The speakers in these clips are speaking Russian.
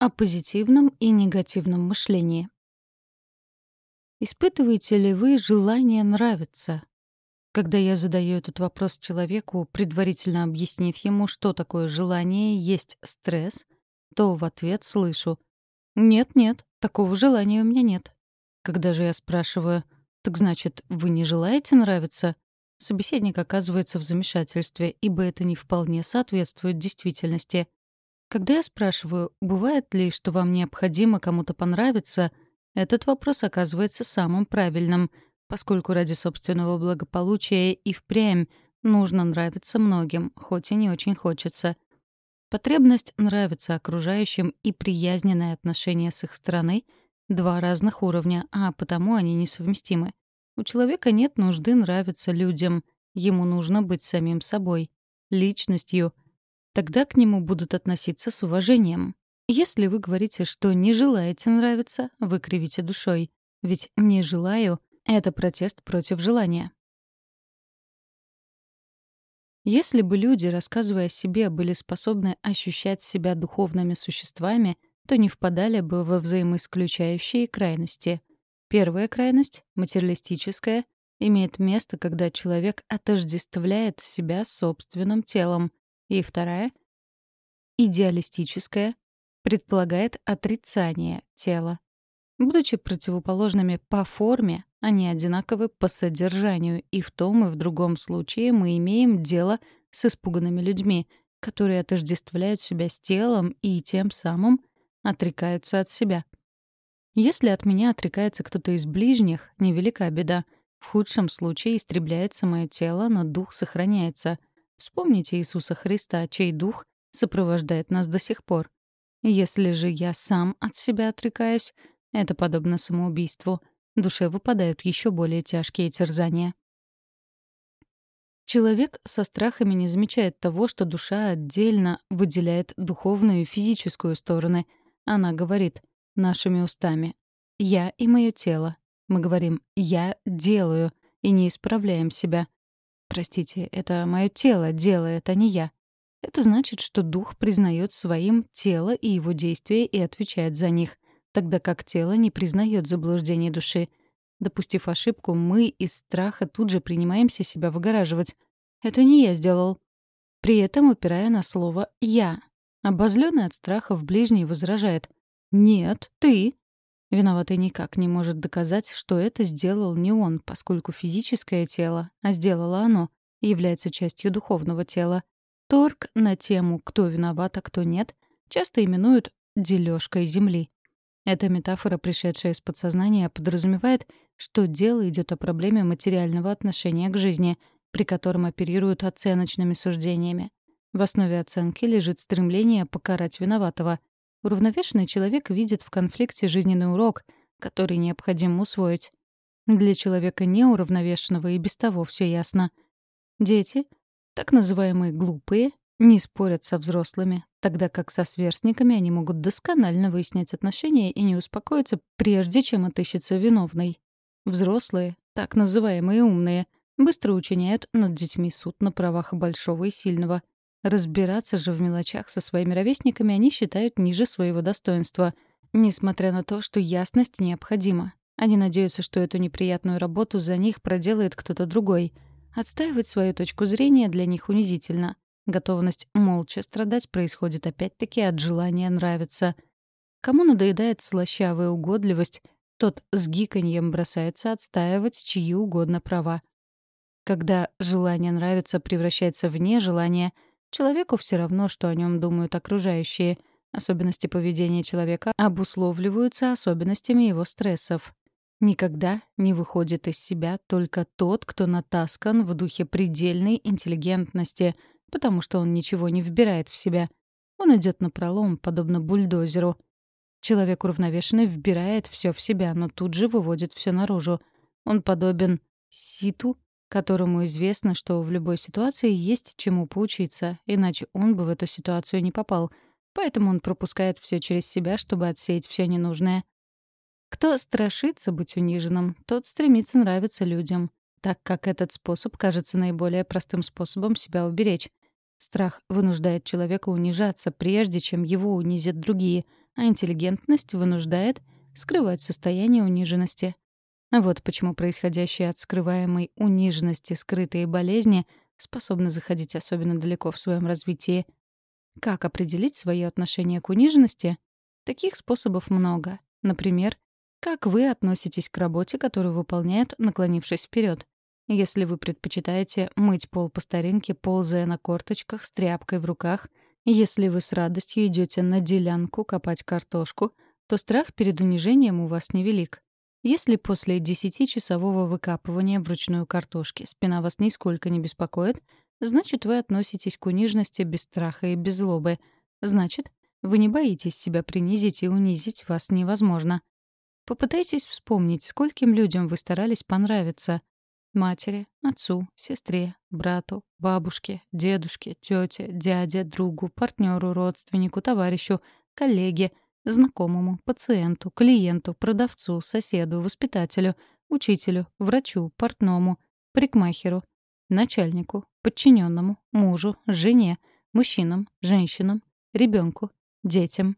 О позитивном и негативном мышлении. Испытываете ли вы желание нравиться? Когда я задаю этот вопрос человеку, предварительно объяснив ему, что такое желание есть стресс, то в ответ слышу «Нет-нет, такого желания у меня нет». Когда же я спрашиваю «Так значит, вы не желаете нравиться?» Собеседник оказывается в замешательстве, ибо это не вполне соответствует действительности — когда я спрашиваю, бывает ли, что вам необходимо кому-то понравиться, этот вопрос оказывается самым правильным, поскольку ради собственного благополучия и впрямь нужно нравиться многим, хоть и не очень хочется. Потребность нравиться окружающим и приязненное отношение с их стороны — два разных уровня, а потому они несовместимы. У человека нет нужды нравиться людям, ему нужно быть самим собой, личностью — Тогда к нему будут относиться с уважением. Если вы говорите, что не желаете нравиться, вы кривите душой. Ведь «не желаю» — это протест против желания. Если бы люди, рассказывая о себе, были способны ощущать себя духовными существами, то не впадали бы во взаимоисключающие крайности. Первая крайность, материалистическая, имеет место, когда человек отождествляет себя собственным телом, и вторая — идеалистическая, предполагает отрицание тела. Будучи противоположными по форме, они одинаковы по содержанию, и в том и в другом случае мы имеем дело с испуганными людьми, которые отождествляют себя с телом и тем самым отрекаются от себя. Если от меня отрекается кто-то из ближних, невелика беда. В худшем случае истребляется мое тело, но дух сохраняется. Вспомните Иисуса Христа, чей дух сопровождает нас до сих пор. Если же я сам от себя отрекаюсь, это подобно самоубийству. Душе выпадают еще более тяжкие терзания. Человек со страхами не замечает того, что душа отдельно выделяет духовную и физическую стороны. Она говорит нашими устами «я и мое тело». Мы говорим «я делаю» и не исправляем себя. Простите, это мое тело делает, а не я. Это значит, что дух признает своим тело и его действия и отвечает за них, тогда как тело не признает заблуждений души. Допустив ошибку, мы из страха тут же принимаемся себя выгораживать. Это не я сделал. При этом упирая на слово «я». Обозленный от страха в ближний возражает «Нет, ты». Виноватый никак не может доказать, что это сделал не он, поскольку физическое тело, а сделало оно, является частью духовного тела. Торг на тему «кто виноват, а кто нет» часто именуют «дележкой земли». Эта метафора, пришедшая из подсознания, подразумевает, что дело идет о проблеме материального отношения к жизни, при котором оперируют оценочными суждениями. В основе оценки лежит стремление покарать виноватого, Уравновешенный человек видит в конфликте жизненный урок, который необходимо усвоить. Для человека неуравновешенного и без того все ясно. Дети, так называемые глупые, не спорят со взрослыми, тогда как со сверстниками они могут досконально выяснять отношения и не успокоиться, прежде чем отыщется виновный. Взрослые, так называемые умные, быстро учиняют над детьми суд на правах большого и сильного — Разбираться же в мелочах со своими ровесниками они считают ниже своего достоинства, несмотря на то, что ясность необходима. Они надеются, что эту неприятную работу за них проделает кто-то другой. Отстаивать свою точку зрения для них унизительно. Готовность молча страдать происходит опять-таки от желания нравиться. Кому надоедает слащавая угодливость, тот с гиканьем бросается отстаивать чьи угодно права. Когда желание нравиться превращается в нежелание — Человеку все равно, что о нем думают окружающие. Особенности поведения человека обусловливаются особенностями его стрессов. Никогда не выходит из себя только тот, кто натаскан в духе предельной интеллигентности, потому что он ничего не вбирает в себя. Он идет напролом, подобно бульдозеру. Человек уравновешенный вбирает все в себя, но тут же выводит все наружу. Он подобен ситу, которому известно, что в любой ситуации есть чему поучиться, иначе он бы в эту ситуацию не попал. Поэтому он пропускает все через себя, чтобы отсеять все ненужное. Кто страшится быть униженным, тот стремится нравиться людям, так как этот способ кажется наиболее простым способом себя уберечь. Страх вынуждает человека унижаться, прежде чем его унизят другие, а интеллигентность вынуждает скрывать состояние униженности. Вот почему происходящие от скрываемой униженности скрытые болезни способны заходить особенно далеко в своем развитии. Как определить свое отношение к униженности? Таких способов много. Например, как вы относитесь к работе, которую выполняют, наклонившись вперед? Если вы предпочитаете мыть пол по старинке, ползая на корточках с тряпкой в руках, если вы с радостью идете на делянку копать картошку, то страх перед унижением у вас невелик. Если после десятичасового выкапывания вручную картошки спина вас нисколько не беспокоит, значит, вы относитесь к униженности без страха и без злобы. Значит, вы не боитесь себя принизить, и унизить вас невозможно. Попытайтесь вспомнить, скольким людям вы старались понравиться. Матери, отцу, сестре, брату, бабушке, дедушке, тете, дяде, другу, партнеру, родственнику, товарищу, коллеге, знакомому, пациенту, клиенту, продавцу, соседу, воспитателю, учителю, врачу, портному, парикмахеру, начальнику, подчиненному, мужу, жене, мужчинам, женщинам, ребенку, детям.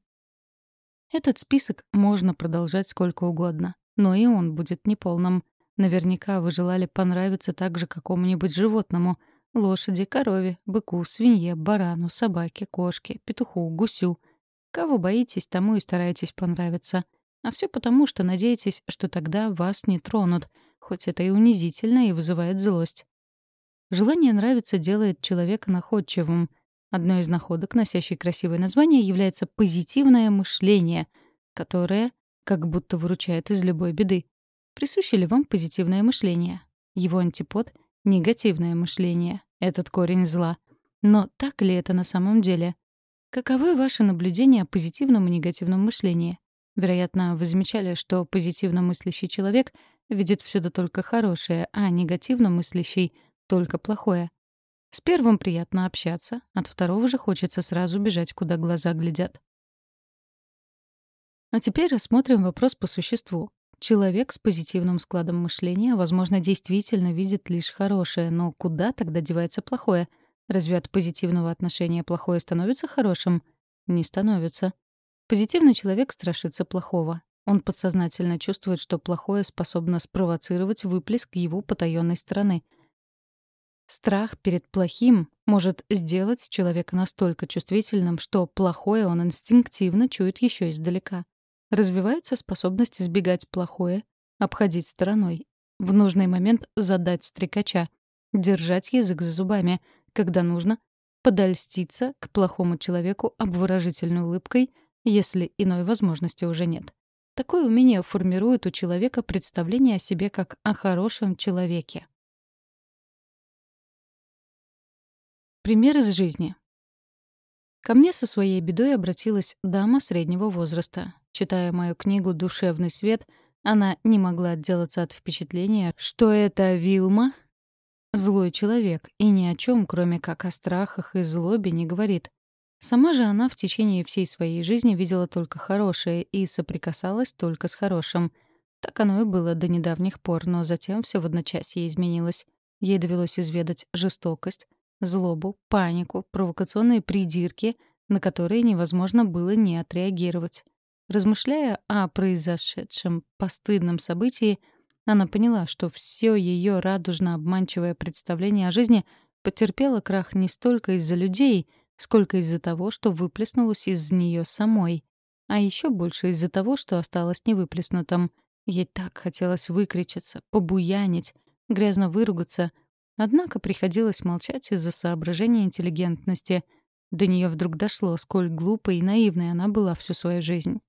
Этот список можно продолжать сколько угодно, но и он будет неполным. Наверняка вы желали понравиться также какому-нибудь животному — лошади, корове, быку, свинье, барану, собаке, кошке, петуху, гусю. Кого боитесь, тому и стараетесь понравиться. А все потому, что надеетесь, что тогда вас не тронут, хоть это и унизительно и вызывает злость. Желание нравиться делает человека находчивым — Одной из находок, носящей красивое название, является позитивное мышление, которое как будто выручает из любой беды. Присуще ли вам позитивное мышление? Его антипод — негативное мышление, этот корень зла. Но так ли это на самом деле? Каковы ваши наблюдения о позитивном и негативном мышлении? Вероятно, вы замечали, что позитивно мыслящий человек видит все да только хорошее, а негативно мыслящий — только плохое. С первым приятно общаться, от второго же хочется сразу бежать, куда глаза глядят. А теперь рассмотрим вопрос по существу. Человек с позитивным складом мышления, возможно, действительно видит лишь хорошее, но куда тогда девается плохое? Разве от позитивного отношения плохое становится хорошим? Не становится. Позитивный человек страшится плохого. Он подсознательно чувствует, что плохое способно спровоцировать выплеск его потаённой стороны — Страх перед плохим может сделать человека настолько чувствительным, что плохое он инстинктивно чует еще издалека. Развивается способность избегать плохое, обходить стороной. В нужный момент задать стрекача, держать язык за зубами, когда нужно, подольститься к плохому человеку обворожительной улыбкой, если иной возможности уже нет. Такое умение формирует у человека представление о себе как о хорошем человеке. Пример из жизни. Ко мне со своей бедой обратилась дама среднего возраста. Читая мою книгу «Душевный свет», она не могла отделаться от впечатления, что это Вилма — злой человек и ни о чем, кроме как о страхах и злобе, не говорит. Сама же она в течение всей своей жизни видела только хорошее и соприкасалась только с хорошим. Так оно и было до недавних пор, но затем все в одночасье изменилось. Ей довелось изведать жестокость, злобу, панику, провокационные придирки, на которые невозможно было не отреагировать. Размышляя о произошедшем постыдном событии, она поняла, что все ее радужно-обманчивое представление о жизни потерпело крах не столько из-за людей, сколько из-за того, что выплеснулось из нее самой. А еще больше из-за того, что осталось невыплеснутым. Ей так хотелось выкричаться, побуянить, грязно выругаться — Однако приходилось молчать из-за соображения интеллигентности. До нее вдруг дошло, сколь глупой и наивной она была всю свою жизнь.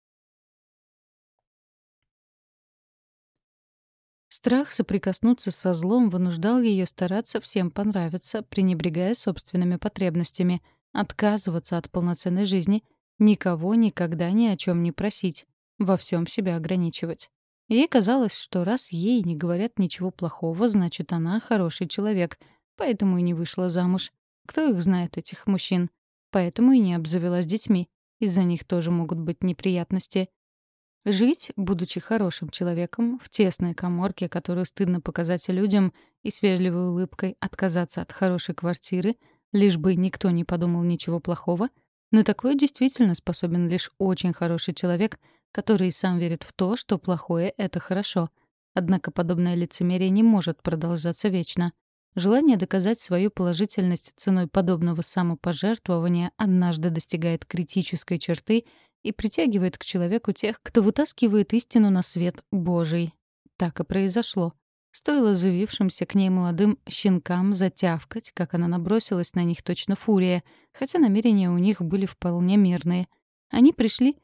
Страх соприкоснуться со злом вынуждал ее стараться всем понравиться, пренебрегая собственными потребностями, отказываться от полноценной жизни, никого никогда ни о чем не просить, во всем себя ограничивать. Ей казалось, что раз ей не говорят ничего плохого, значит, она хороший человек, поэтому и не вышла замуж. Кто их знает, этих мужчин? Поэтому и не обзавелась детьми. Из-за них тоже могут быть неприятности. Жить, будучи хорошим человеком, в тесной коморке, которую стыдно показать людям, и с вежливой улыбкой отказаться от хорошей квартиры, лишь бы никто не подумал ничего плохого, Но такое действительно способен лишь очень хороший человек, который сам верит в то, что плохое — это хорошо. Однако подобное лицемерие не может продолжаться вечно. Желание доказать свою положительность ценой подобного самопожертвования однажды достигает критической черты и притягивает к человеку тех, кто вытаскивает истину на свет Божий. Так и произошло. Стоило завившимся к ней молодым щенкам затявкать, как она набросилась на них точно фурия, хотя намерения у них были вполне мирные. Они пришли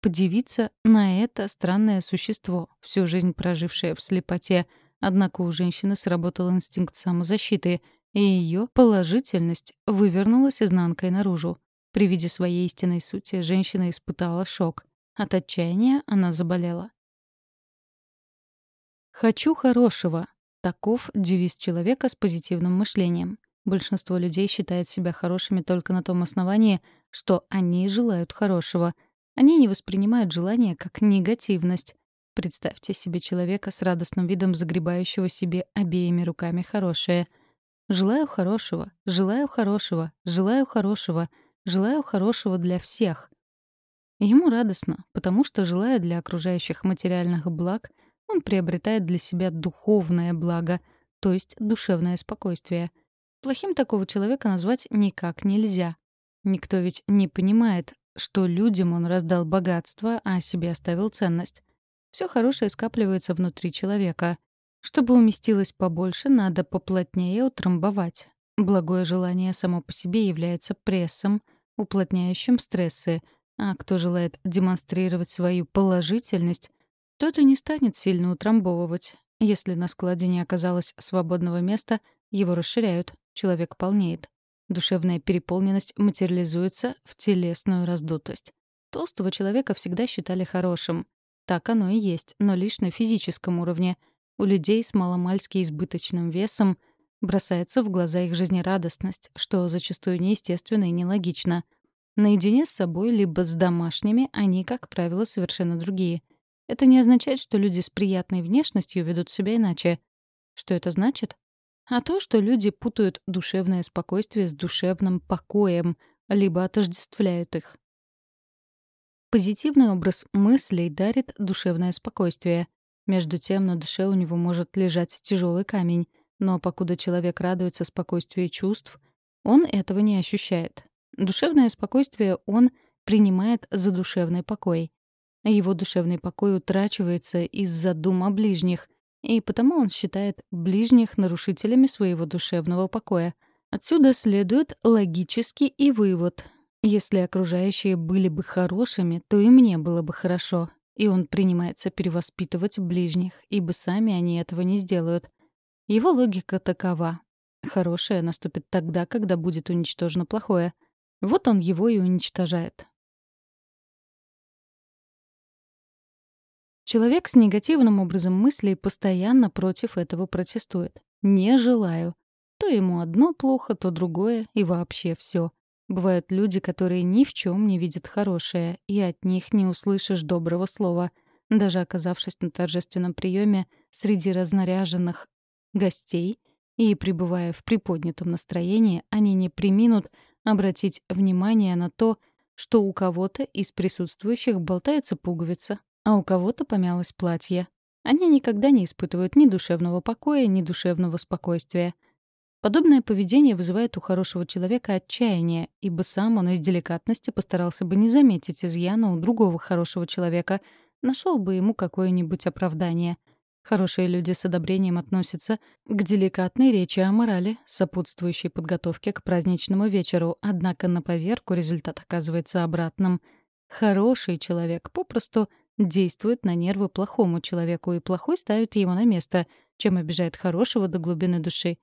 подивиться на это странное существо, всю жизнь прожившее в слепоте, однако у женщины сработал инстинкт самозащиты, и ее положительность вывернулась изнанкой наружу. При виде своей истинной сути женщина испытала шок. От отчаяния она заболела. «Хочу хорошего». Таков девиз человека с позитивным мышлением. Большинство людей считает себя хорошими только на том основании, что они желают хорошего. Они не воспринимают желание как негативность. Представьте себе человека с радостным видом загребающего себе обеими руками хорошее. «Желаю хорошего, желаю хорошего, желаю хорошего, желаю хорошего для всех». Ему радостно, потому что, желая для окружающих материальных благ — он приобретает для себя духовное благо, то есть душевное спокойствие. Плохим такого человека назвать никак нельзя. Никто ведь не понимает, что людям он раздал богатство, а себе оставил ценность. Все хорошее скапливается внутри человека. Чтобы уместилось побольше, надо поплотнее утрамбовать. Благое желание само по себе является прессом, уплотняющим стрессы, а кто желает демонстрировать свою положительность, тот и не станет сильно утрамбовывать. Если на складе не оказалось свободного места, его расширяют, человек полнеет. Душевная переполненность материализуется в телесную раздутость. Толстого человека всегда считали хорошим. Так оно и есть, но лишь на физическом уровне. У людей с маломальски избыточным весом бросается в глаза их жизнерадостность, что зачастую неестественно и нелогично. Наедине с собой либо с домашними они, как правило, совершенно другие — это не означает, что люди с приятной внешностью ведут себя иначе. Что это значит? А то, что люди путают душевное спокойствие с душевным покоем, либо отождествляют их. Позитивный образ мыслей дарит душевное спокойствие. Между тем на душе у него может лежать тяжелый камень, но покуда человек радуется спокойствию чувств, он этого не ощущает. Душевное спокойствие он принимает за душевный покой. Его душевный покой утрачивается из-за дум о ближних, и потому он считает ближних нарушителями своего душевного покоя. Отсюда следует логический и вывод. Если окружающие были бы хорошими, то и мне было бы хорошо. И он принимается перевоспитывать ближних, ибо сами они этого не сделают. Его логика такова. Хорошее наступит тогда, когда будет уничтожено плохое. Вот он его и уничтожает. Человек с негативным образом мыслей постоянно против этого протестует. «Не желаю». То ему одно плохо, то другое, и вообще все. Бывают люди, которые ни в чем не видят хорошее, и от них не услышишь доброго слова. Даже оказавшись на торжественном приеме среди разнаряженных гостей и пребывая в приподнятом настроении, они не приминут обратить внимание на то, что у кого-то из присутствующих болтается пуговица, а у кого-то помялось платье. Они никогда не испытывают ни душевного покоя, ни душевного спокойствия. Подобное поведение вызывает у хорошего человека отчаяние, ибо сам он из деликатности постарался бы не заметить изъяна у другого хорошего человека, нашел бы ему какое-нибудь оправдание. Хорошие люди с одобрением относятся к деликатной речи о морали, сопутствующей подготовке к праздничному вечеру, однако на поверку результат оказывается обратным. Хороший человек попросту — действует на нервы плохому человеку, и плохой ставит его на место, чем обижает хорошего до глубины души.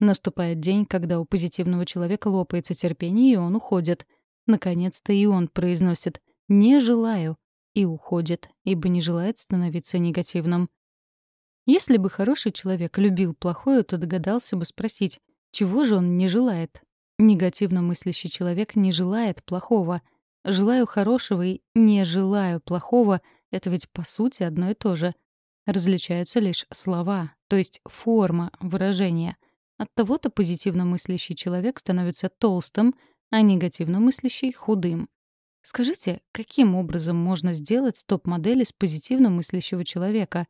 Наступает день, когда у позитивного человека лопается терпение, и он уходит. Наконец-то и он произносит «не желаю» и уходит, ибо не желает становиться негативным. Если бы хороший человек любил плохое, то догадался бы спросить, чего же он не желает. Негативно мыслящий человек не желает плохого, Желаю хорошего и не желаю плохого — это ведь по сути одно и то же. Различаются лишь слова, то есть форма выражения. От того-то позитивно мыслящий человек становится толстым, а негативно мыслящий — худым. Скажите, каким образом можно сделать топ-модель из позитивно мыслящего человека?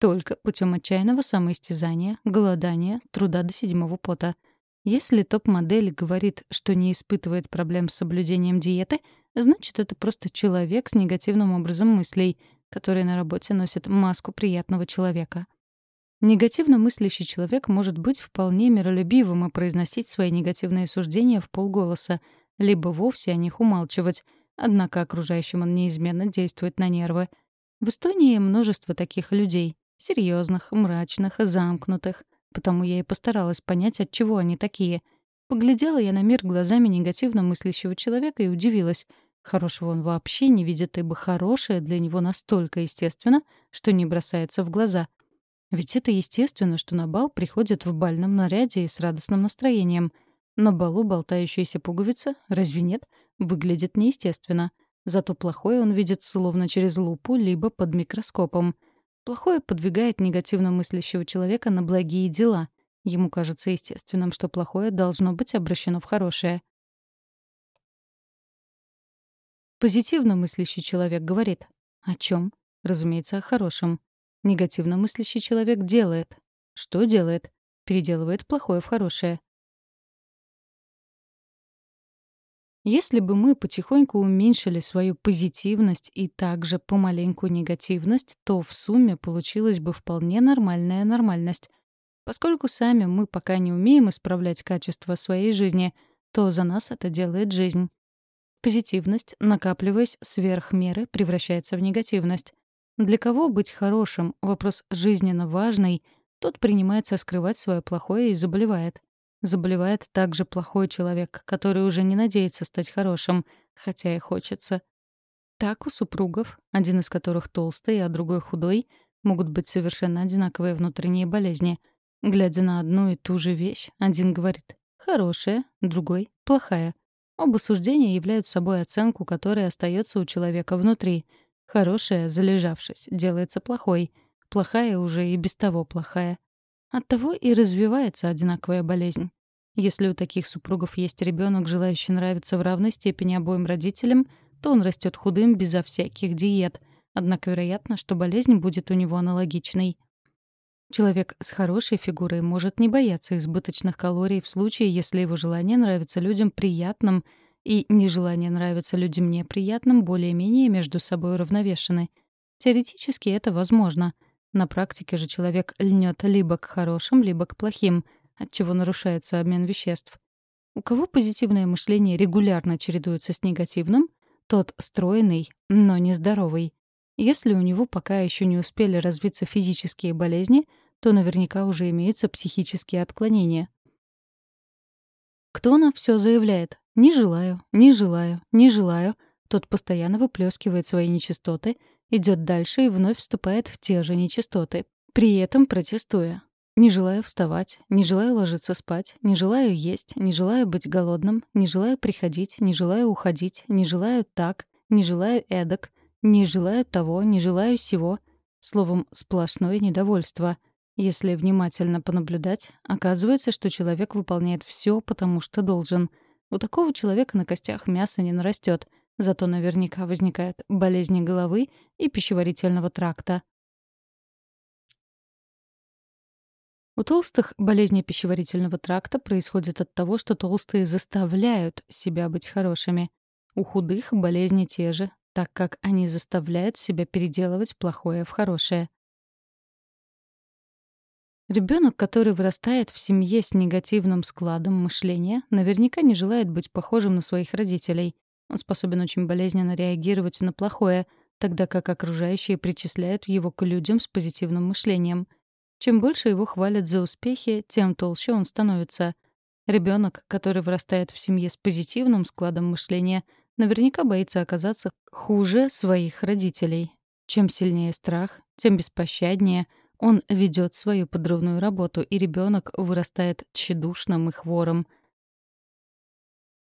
Только путем отчаянного самоистязания, голодания, труда до седьмого пота. Если топ-модель говорит, что не испытывает проблем с соблюдением диеты, значит, это просто человек с негативным образом мыслей, который на работе носит маску приятного человека. Негативно мыслящий человек может быть вполне миролюбивым и произносить свои негативные суждения в полголоса — либо вовсе о них умалчивать, однако окружающим он неизменно действует на нервы. В Эстонии множество таких людей — серьезных, мрачных, замкнутых. Потому я и постаралась понять, от чего они такие. Поглядела я на мир глазами негативно мыслящего человека и удивилась. Хорошего он вообще не видит, ибо хорошее для него настолько естественно, что не бросается в глаза. Ведь это естественно, что на бал приходят в бальном наряде и с радостным настроением — на балу болтающаяся пуговица, разве нет, выглядит неестественно. Зато плохое он видит словно через лупу, либо под микроскопом. Плохое подвигает негативно мыслящего человека на благие дела. Ему кажется естественным, что плохое должно быть обращено в хорошее. Позитивно мыслящий человек говорит. О чем? Разумеется, о хорошем. Негативно мыслящий человек делает. Что делает? Переделывает плохое в хорошее. Если бы мы потихоньку уменьшили свою позитивность и также помаленьку негативность, то в сумме получилась бы вполне нормальная нормальность. Поскольку сами мы пока не умеем исправлять качество своей жизни, то за нас это делает жизнь. Позитивность, накапливаясь сверх меры, превращается в негативность. Для кого быть хорошим — вопрос жизненно важный, тот принимается скрывать свое плохое и заболевает. Заболевает также плохой человек, который уже не надеется стать хорошим, хотя и хочется. Так у супругов, один из которых толстый, а другой худой, могут быть совершенно одинаковые внутренние болезни. Глядя на одну и ту же вещь, один говорит «хорошая», другой «плохая». Оба суждения являются собой оценку, которая остается у человека внутри. Хорошая, залежавшись, делается плохой. Плохая уже и без того плохая. Оттого и развивается одинаковая болезнь. Если у таких супругов есть ребенок, желающий нравиться в равной степени обоим родителям, то он растет худым безо всяких диет. Однако вероятно, что болезнь будет у него аналогичной. Человек с хорошей фигурой может не бояться избыточных калорий в случае, если его желание нравится людям приятным и нежелание нравится людям неприятным более-менее между собой уравновешены. Теоретически это возможно — на практике же человек льнет либо к хорошим, либо к плохим, от чего нарушается обмен веществ. У кого позитивное мышление регулярно чередуется с негативным, тот стройный, но нездоровый. Если у него пока еще не успели развиться физические болезни, то наверняка уже имеются психические отклонения. Кто на все заявляет «не желаю, не желаю, не желаю», тот постоянно выплескивает свои нечистоты идет дальше и вновь вступает в те же нечистоты, при этом протестуя. Не желаю вставать, не желаю ложиться спать, не желаю есть, не желаю быть голодным, не желаю приходить, не желаю уходить, не желаю так, не желаю эдак, не желаю того, не желаю сего. Словом, сплошное недовольство. Если внимательно понаблюдать, оказывается, что человек выполняет все, потому что должен. У такого человека на костях мясо не нарастет — Зато наверняка возникают болезни головы и пищеварительного тракта. У толстых болезни пищеварительного тракта происходят от того, что толстые заставляют себя быть хорошими. У худых болезни те же, так как они заставляют себя переделывать плохое в хорошее. Ребенок, который вырастает в семье с негативным складом мышления, наверняка не желает быть похожим на своих родителей. Он способен очень болезненно реагировать на плохое, тогда как окружающие причисляют его к людям с позитивным мышлением. Чем больше его хвалят за успехи, тем толще он становится. Ребенок, который вырастает в семье с позитивным складом мышления, наверняка боится оказаться хуже своих родителей. Чем сильнее страх, тем беспощаднее он ведет свою подрывную работу, и ребенок вырастает тщедушным и хворым —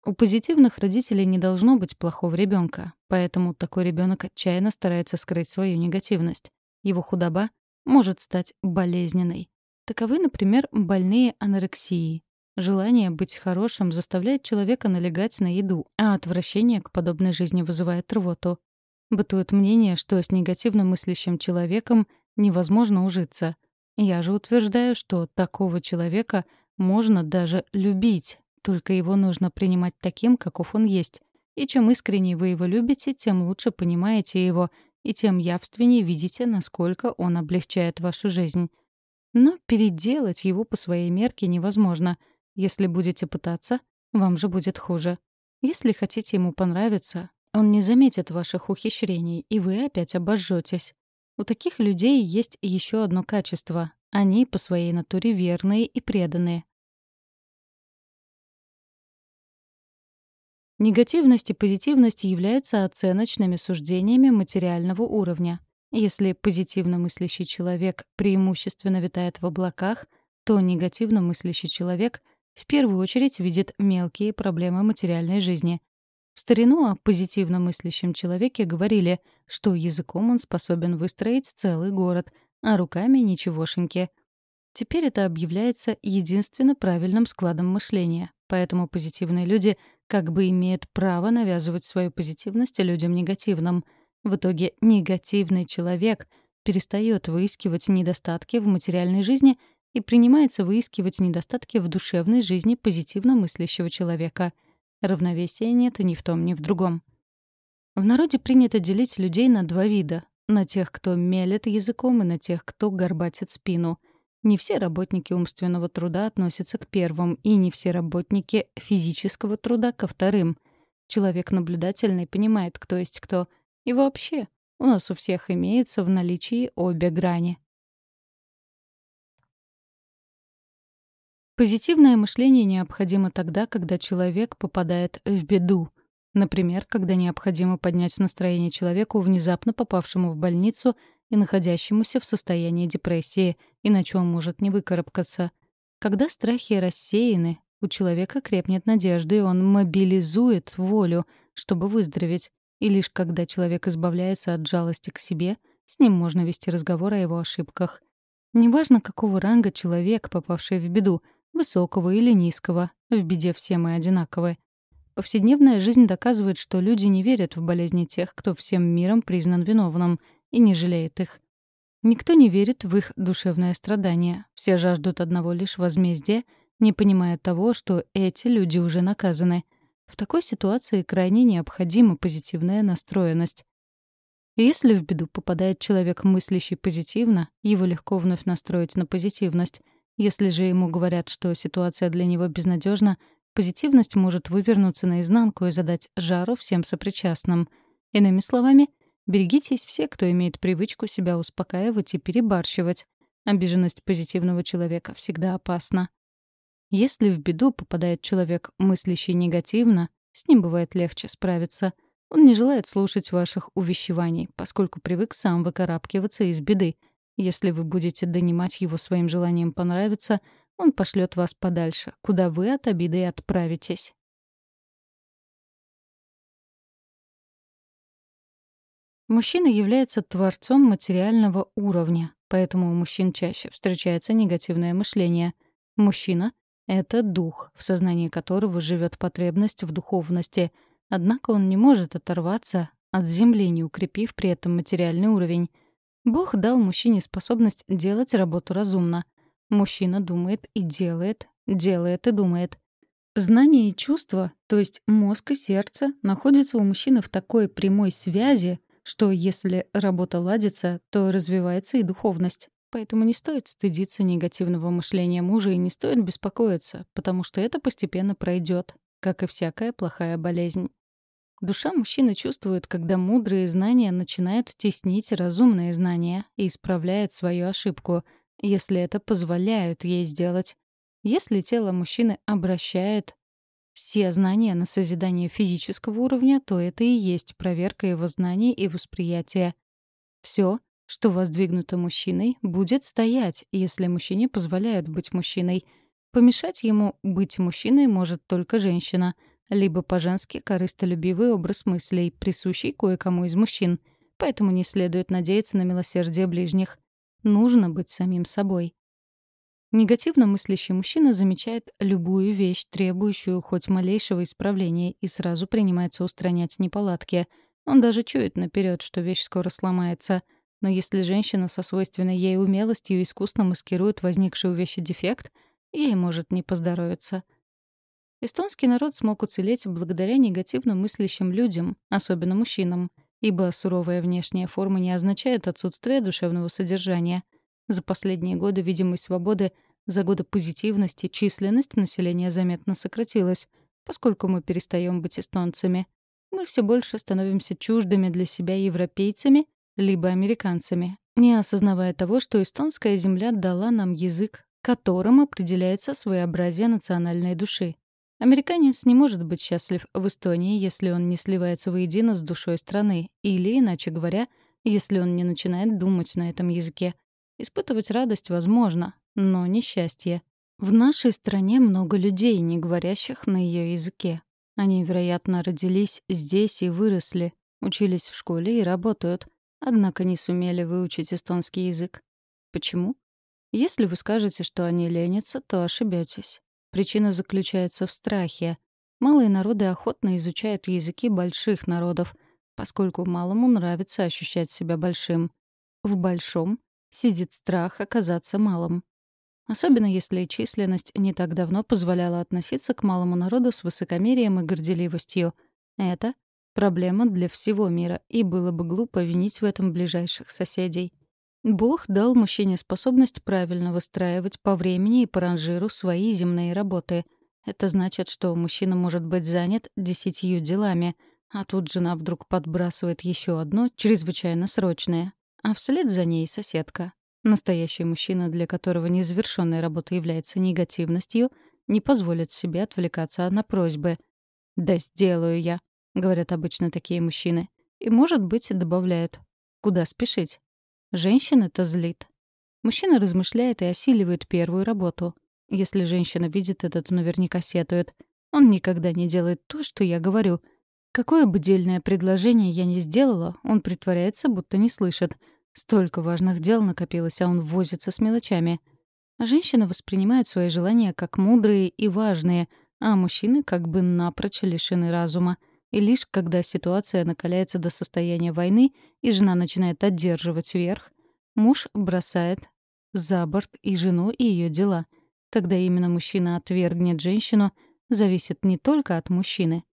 у позитивных родителей не должно быть плохого ребенка, поэтому такой ребенок отчаянно старается скрыть свою негативность. Его худоба может стать болезненной. Таковы, например, больные анорексией. Желание быть хорошим заставляет человека налегать на еду, а отвращение к подобной жизни вызывает рвоту. Бытует мнение, что с негативно мыслящим человеком невозможно ужиться. Я же утверждаю, что такого человека можно даже любить, только его нужно принимать таким, каков он есть. И чем искреннее вы его любите, тем лучше понимаете его, и тем явственнее видите, насколько он облегчает вашу жизнь. Но переделать его по своей мерке невозможно. Если будете пытаться, вам же будет хуже. Если хотите ему понравиться, он не заметит ваших ухищрений, и вы опять обожжетесь. У таких людей есть еще одно качество. Они по своей натуре верные и преданные. Негативность и позитивность являются оценочными суждениями материального уровня. Если позитивно мыслящий человек преимущественно витает в облаках, то негативно мыслящий человек в первую очередь видит мелкие проблемы материальной жизни. В старину о позитивно мыслящем человеке говорили, что языком он способен выстроить целый город, а руками — ничегошеньки. Теперь это объявляется единственно правильным складом мышления, поэтому позитивные люди как бы имеют право навязывать свою позитивность людям негативным. В итоге негативный человек перестает выискивать недостатки в материальной жизни и принимается выискивать недостатки в душевной жизни позитивно мыслящего человека — Равновесия нет ни в том, ни в другом. В народе принято делить людей на два вида — на тех, кто мелет языком, и на тех, кто горбатит спину. Не все работники умственного труда относятся к первым, и не все работники физического труда — ко вторым. Человек наблюдательный понимает, кто есть кто. И вообще, у нас у всех имеются в наличии обе грани. Позитивное мышление необходимо тогда, когда человек попадает в беду. Например, когда необходимо поднять настроение человеку, внезапно попавшему в больницу и находящемуся в состоянии депрессии, иначе он может не выкарабкаться. Когда страхи рассеяны, у человека крепнет надежда, и он мобилизует волю, чтобы выздороветь. И лишь когда человек избавляется от жалости к себе, с ним можно вести разговор о его ошибках. Неважно, какого ранга человек, попавший в беду — Высокого или низкого. В беде все мы одинаковы. Повседневная жизнь доказывает, что люди не верят в болезни тех, кто всем миром признан виновным, и не жалеет их. Никто не верит в их душевное страдание. Все жаждут одного лишь возмездия, не понимая того, что эти люди уже наказаны. В такой ситуации крайне необходима позитивная настроенность. Если в беду попадает человек, мыслящий позитивно, его легко вновь настроить на позитивность — если же ему говорят, что ситуация для него безнадежна, позитивность может вывернуться наизнанку и задать жару всем сопричастным. Иными словами, берегитесь все, кто имеет привычку себя успокаивать и перебарщивать. Обиженность позитивного человека всегда опасна. Если в беду попадает человек, мыслящий негативно, с ним бывает легче справиться. Он не желает слушать ваших увещеваний, поскольку привык сам выкарабкиваться из беды — если вы будете донимать его своим желанием понравиться, он пошлет вас подальше, куда вы от обиды отправитесь. Мужчина является творцом материального уровня, поэтому у мужчин чаще встречается негативное мышление. Мужчина — это дух, в сознании которого живет потребность в духовности, однако он не может оторваться от земли, не укрепив при этом материальный уровень — Бог дал мужчине способность делать работу разумно. Мужчина думает и делает, делает и думает. Знание и чувство, то есть мозг и сердце, находятся у мужчины в такой прямой связи, что если работа ладится, то развивается и духовность. Поэтому не стоит стыдиться негативного мышления мужа и не стоит беспокоиться, потому что это постепенно пройдет, как и всякая плохая болезнь. Душа мужчины чувствует, когда мудрые знания начинают теснить разумные знания и исправляет свою ошибку, если это позволяют ей сделать. Если тело мужчины обращает все знания на созидание физического уровня, то это и есть проверка его знаний и восприятия. Все, что воздвигнуто мужчиной, будет стоять, если мужчине позволяют быть мужчиной. Помешать ему быть мужчиной может только женщина — либо по-женски корыстолюбивый образ мыслей, присущий кое-кому из мужчин. Поэтому не следует надеяться на милосердие ближних. Нужно быть самим собой. Негативно мыслящий мужчина замечает любую вещь, требующую хоть малейшего исправления, и сразу принимается устранять неполадки. Он даже чует наперед, что вещь скоро сломается. Но если женщина со свойственной ей умелостью искусно маскирует возникший у вещи дефект, ей может не поздоровиться. Эстонский народ смог уцелеть благодаря негативно мыслящим людям, особенно мужчинам, ибо суровая внешняя форма не означает отсутствие душевного содержания — за последние годы видимость свободы, за годы позитивности численность населения заметно сократилась, поскольку мы перестаем быть эстонцами. Мы все больше становимся чуждыми для себя европейцами либо американцами, не осознавая того, что эстонская земля дала нам язык, которым определяется своеобразие национальной души. Американец не может быть счастлив в Эстонии, если он не сливается воедино с душой страны, или, иначе говоря, если он не начинает думать на этом языке. Испытывать радость возможно, но не счастье. В нашей стране много людей, не говорящих на ее языке. Они, вероятно, родились здесь и выросли, учились в школе и работают, однако не сумели выучить эстонский язык. Почему? Если вы скажете, что они ленятся, то ошибетесь. Причина заключается в страхе. Малые народы охотно изучают языки больших народов, поскольку малому нравится ощущать себя большим. В большом сидит страх оказаться малым. Особенно если численность не так давно позволяла относиться к малому народу с высокомерием и горделивостью. Это проблема для всего мира, и было бы глупо винить в этом ближайших соседей. Бог дал мужчине способность правильно выстраивать по времени и по ранжиру свои земные работы. Это значит, что мужчина может быть занят десятью делами, а тут жена вдруг подбрасывает еще одно, чрезвычайно срочное. А вслед за ней соседка. Настоящий мужчина, для которого незавершенная работа является негативностью, не позволит себе отвлекаться на просьбы. «Да сделаю я», — говорят обычно такие мужчины. И, может быть, добавляют. «Куда спешить?» Женщина это злит. Мужчина размышляет и осиливает первую работу. Если женщина видит это, то наверняка сетует. Он никогда не делает то, что я говорю — Какое бы дельное предложение я ни сделала, он притворяется, будто не слышит. Столько важных дел накопилось, а он возится с мелочами. Женщины воспринимают свои желания как мудрые и важные, а мужчины как бы напрочь лишены разума. И лишь когда ситуация накаляется до состояния войны, и жена начинает одерживать верх, муж бросает за борт и жену, и ее дела. Когда именно мужчина отвергнет женщину, зависит не только от мужчины,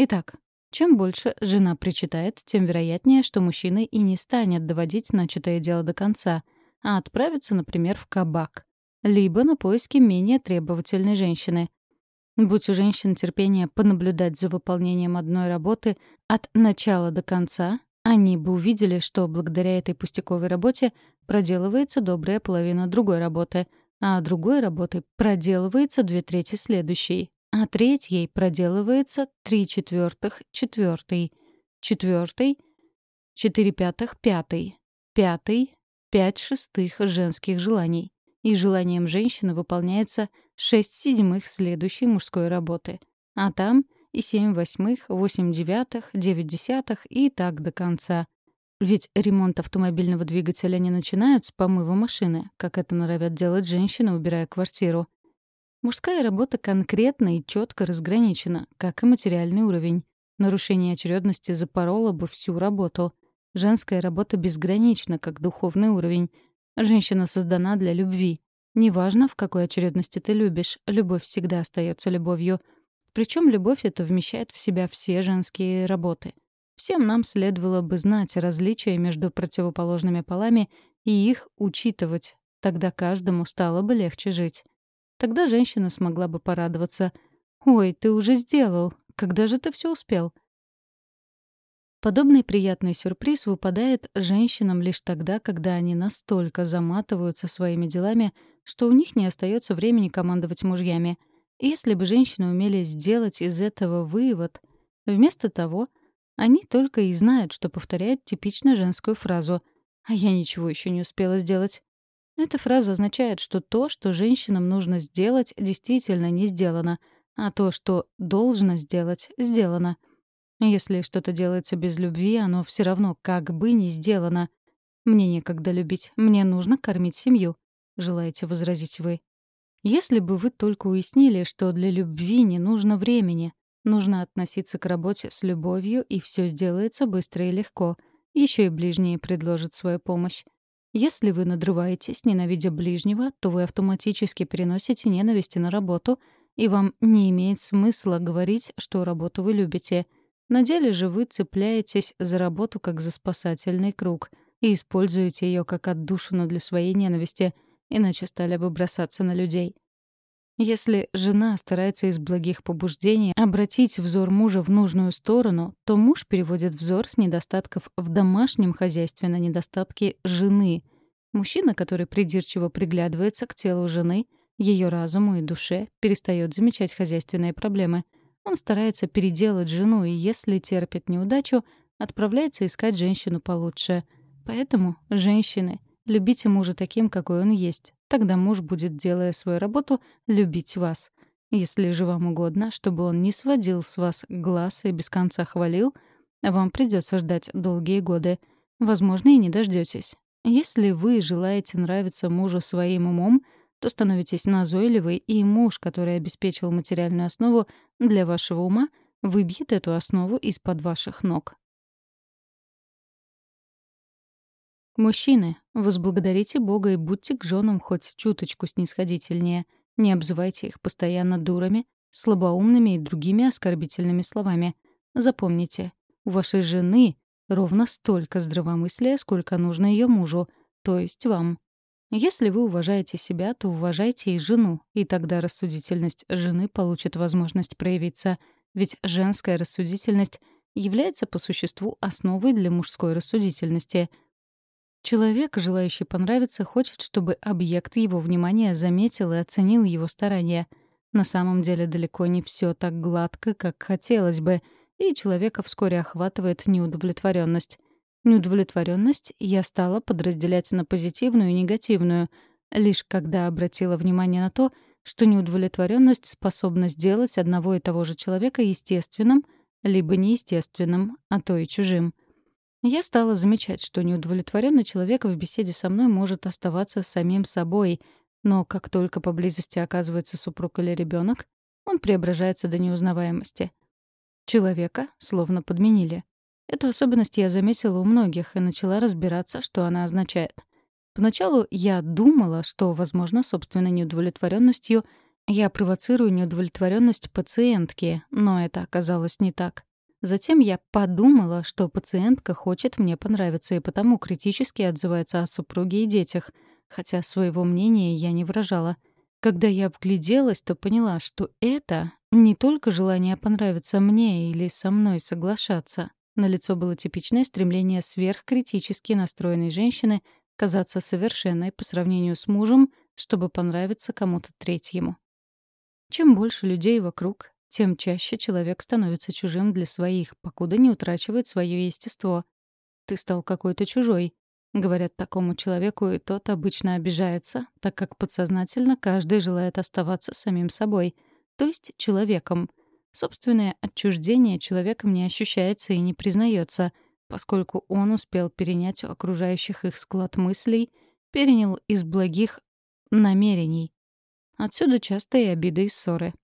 Итак, чем больше жена причитает, тем вероятнее, что мужчина и не станет доводить начатое дело до конца, а отправится, например, в кабак. Либо на поиски менее требовательной женщины. Будь у женщин терпение понаблюдать за выполнением одной работы от начала до конца, они бы увидели, что благодаря этой пустяковой работе проделывается добрая половина другой работы, а другой работы проделывается две трети следующей, а третьей проделывается три четвертых четвертый, четвертый четыре пятых пятый, пятый пять шестых женских желаний. И желанием женщины выполняется шесть седьмых следующей мужской работы. А там и семь восьмых, восемь девятых, девять десятых и так до конца. Ведь ремонт автомобильного двигателя не начинают с помыва машины, как это норовят делать женщины, убирая квартиру. Мужская работа конкретно и четко разграничена, как и материальный уровень. Нарушение очередности запороло бы всю работу. Женская работа безгранична, как духовный уровень. Женщина создана для любви. Неважно, в какой очередности ты любишь, любовь всегда остается любовью. Причем любовь это вмещает в себя все женские работы. Всем нам следовало бы знать различия между противоположными полами и их учитывать. Тогда каждому стало бы легче жить. Тогда женщина смогла бы порадоваться. «Ой, ты уже сделал. Когда же ты все успел?» Подобный приятный сюрприз выпадает женщинам лишь тогда, когда они настолько заматываются своими делами, что у них не остается времени командовать мужьями. если бы женщины умели сделать из этого вывод, вместо того, они только и знают, что повторяют типично женскую фразу «А я ничего еще не успела сделать». Эта фраза означает, что то, что женщинам нужно сделать, действительно не сделано, а то, что должно сделать, сделано. Если что-то делается без любви, оно все равно как бы не сделано. Мне некогда любить, мне нужно кормить семью. желаете возразить вы. Если бы вы только уяснили, что для любви не нужно времени, нужно относиться к работе с любовью, и все сделается быстро и легко. Еще и ближние предложат свою помощь. Если вы надрываетесь, ненавидя ближнего, то вы автоматически переносите ненависть на работу, и вам не имеет смысла говорить, что работу вы любите. На деле же вы цепляетесь за работу как за спасательный круг и используете ее как отдушину для своей ненависти — иначе стали бы бросаться на людей. Если жена старается из благих побуждений обратить взор мужа в нужную сторону, то муж переводит взор с недостатков в домашнем хозяйстве на недостатки жены. Мужчина, который придирчиво приглядывается к телу жены, ее разуму и душе, перестает замечать хозяйственные проблемы. Он старается переделать жену и, если терпит неудачу, отправляется искать женщину получше. Поэтому, женщины, Любите мужа таким, какой он есть. Тогда муж будет, делая свою работу, любить вас. Если же вам угодно, чтобы он не сводил с вас глаз и без конца хвалил, вам придется ждать долгие годы. Возможно, и не дождетесь. Если вы желаете нравиться мужу своим умом, то становитесь назойливой, и муж, который обеспечил материальную основу для вашего ума, выбьет эту основу из-под ваших ног. Мужчины, возблагодарите Бога и будьте к женам хоть чуточку снисходительнее. Не обзывайте их постоянно дурами, слабоумными и другими оскорбительными словами. Запомните, у вашей жены ровно столько здравомыслия, сколько нужно ее мужу, то есть вам. Если вы уважаете себя, то уважайте и жену, и тогда рассудительность жены получит возможность проявиться, ведь женская рассудительность является по существу основой для мужской рассудительности — Человек, желающий понравиться, хочет, чтобы объект его внимания заметил и оценил его старания. На самом деле далеко не все так гладко, как хотелось бы, и человека вскоре охватывает неудовлетворенность. Неудовлетворенность я стала подразделять на позитивную и негативную, лишь когда обратила внимание на то, что неудовлетворенность способна сделать одного и того же человека естественным, либо неестественным, а то и чужим — я стала замечать, что неудовлетворенный человек в беседе со мной может оставаться самим собой, но как только поблизости оказывается супруг или ребенок, он преображается до неузнаваемости. Человека словно подменили. Эту особенность я заметила у многих и начала разбираться, что она означает. Поначалу я думала, что, возможно, собственной неудовлетворенностью я провоцирую неудовлетворенность пациентки, но это оказалось не так. Затем я подумала, что пациентка хочет мне понравиться и потому критически отзывается о супруге и детях, хотя своего мнения я не выражала. Когда я вгляделась, то поняла, что это не только желание понравиться мне или со мной соглашаться. На лицо было типичное стремление сверхкритически настроенной женщины казаться совершенной по сравнению с мужем, чтобы понравиться кому-то третьему. Чем больше людей вокруг, тем чаще человек становится чужим для своих, покуда не утрачивает свое естество. «Ты стал какой-то чужой», — говорят такому человеку, и тот обычно обижается, так как подсознательно каждый желает оставаться самим собой, то есть человеком. Собственное отчуждение человеком не ощущается и не признается, поскольку он успел перенять у окружающих их склад мыслей, перенял из благих намерений. Отсюда частые обиды и ссоры.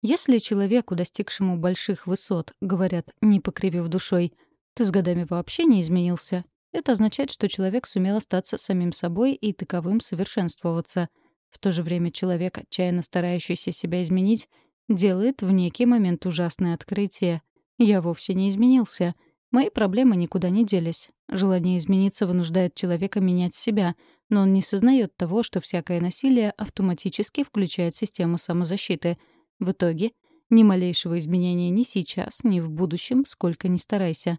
Если человеку, достигшему больших высот, говорят, не покривив душой, «ты с годами вообще не изменился», это означает, что человек сумел остаться самим собой и таковым совершенствоваться. В то же время человек, отчаянно старающийся себя изменить, делает в некий момент ужасное открытие. «Я вовсе не изменился. Мои проблемы никуда не делись. Желание измениться вынуждает человека менять себя, но он не сознает того, что всякое насилие автоматически включает систему самозащиты — в итоге ни малейшего изменения ни сейчас, ни в будущем, сколько ни старайся.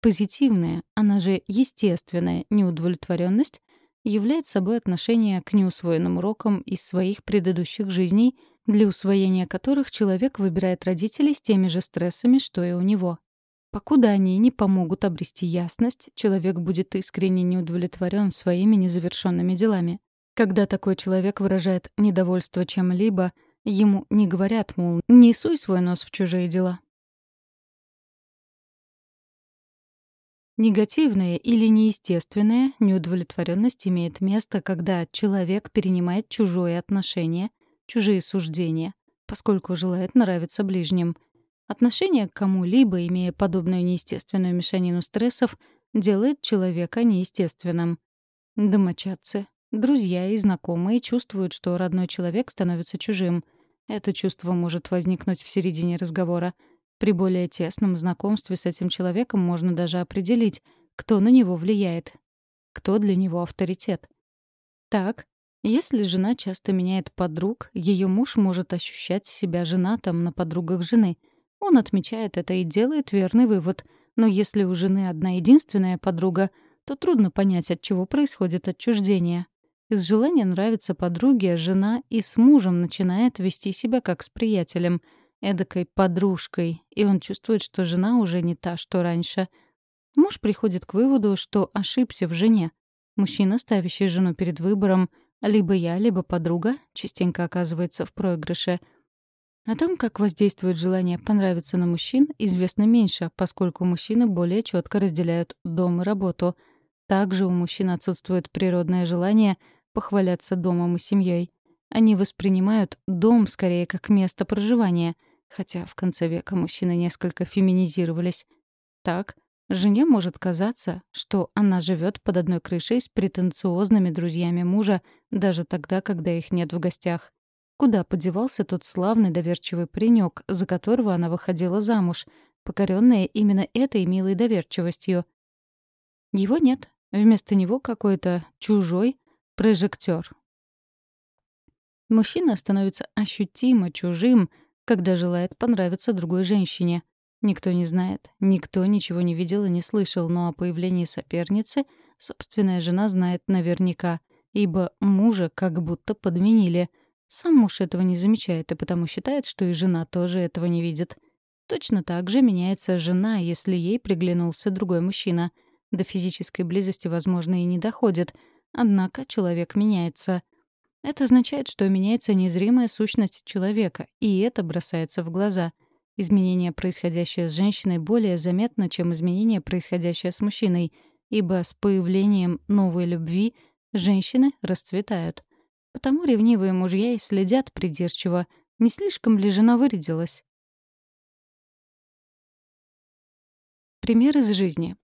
Позитивная, она же естественная неудовлетворенность является собой отношение к неусвоенным урокам из своих предыдущих жизней, для усвоения которых человек выбирает родителей с теми же стрессами, что и у него. Покуда они не помогут обрести ясность, человек будет искренне неудовлетворен своими незавершенными делами. Когда такой человек выражает недовольство чем-либо — Ему не говорят, мол, не суй свой нос в чужие дела. Негативная или неестественная неудовлетворенность имеет место, когда человек перенимает чужое отношение, чужие суждения, поскольку желает нравиться ближним. Отношение к кому-либо, имея подобную неестественную мешанину стрессов, делает человека неестественным. Домочадцы, друзья и знакомые чувствуют, что родной человек становится чужим. Это чувство может возникнуть в середине разговора — при более тесном знакомстве с этим человеком можно даже определить, кто на него влияет, кто для него авторитет. Так, если жена часто меняет подруг, ее муж может ощущать себя женатым на подругах жены. Он отмечает это и делает верный вывод. Но если у жены одна единственная подруга, то трудно понять, от чего происходит отчуждение. Из желания нравиться подруге жена и с мужем начинает вести себя как с приятелем — эдакой подружкой, и он чувствует, что жена уже не та, что раньше. Муж приходит к выводу, что ошибся в жене. Мужчина, ставящий жену перед выбором либо я, либо подруга, частенько оказывается в проигрыше. О том, как воздействует желание понравиться на мужчин, известно меньше, поскольку мужчины более четко разделяют дом и работу. Также у мужчин отсутствует природное желание похваляться домом и семьей. Они воспринимают дом скорее как место проживания — хотя в конце века мужчины несколько феминизировались. Так, жене может казаться, что она живет под одной крышей с претенциозными друзьями мужа даже тогда, когда их нет в гостях. Куда подевался тот славный доверчивый паренек, за которого она выходила замуж, покоренная именно этой милой доверчивостью? Его нет. Вместо него какой-то чужой прожектор. Мужчина становится ощутимо чужим, когда желает понравиться другой женщине. Никто не знает, никто ничего не видел и не слышал, но о появлении соперницы собственная жена знает наверняка, ибо мужа как будто подменили. Сам муж этого не замечает и потому считает, что и жена тоже этого не видит. Точно так же меняется жена, если ей приглянулся другой мужчина. До физической близости, возможно, и не доходит. Однако человек меняется — это означает, что меняется незримая сущность человека, и это бросается в глаза. Изменение, происходящее с женщиной, более заметно, чем изменение, происходящее с мужчиной, ибо с появлением новой любви женщины расцветают. Потому ревнивые мужья и следят придирчиво, не слишком ли жена вырядилась. Пример из жизни.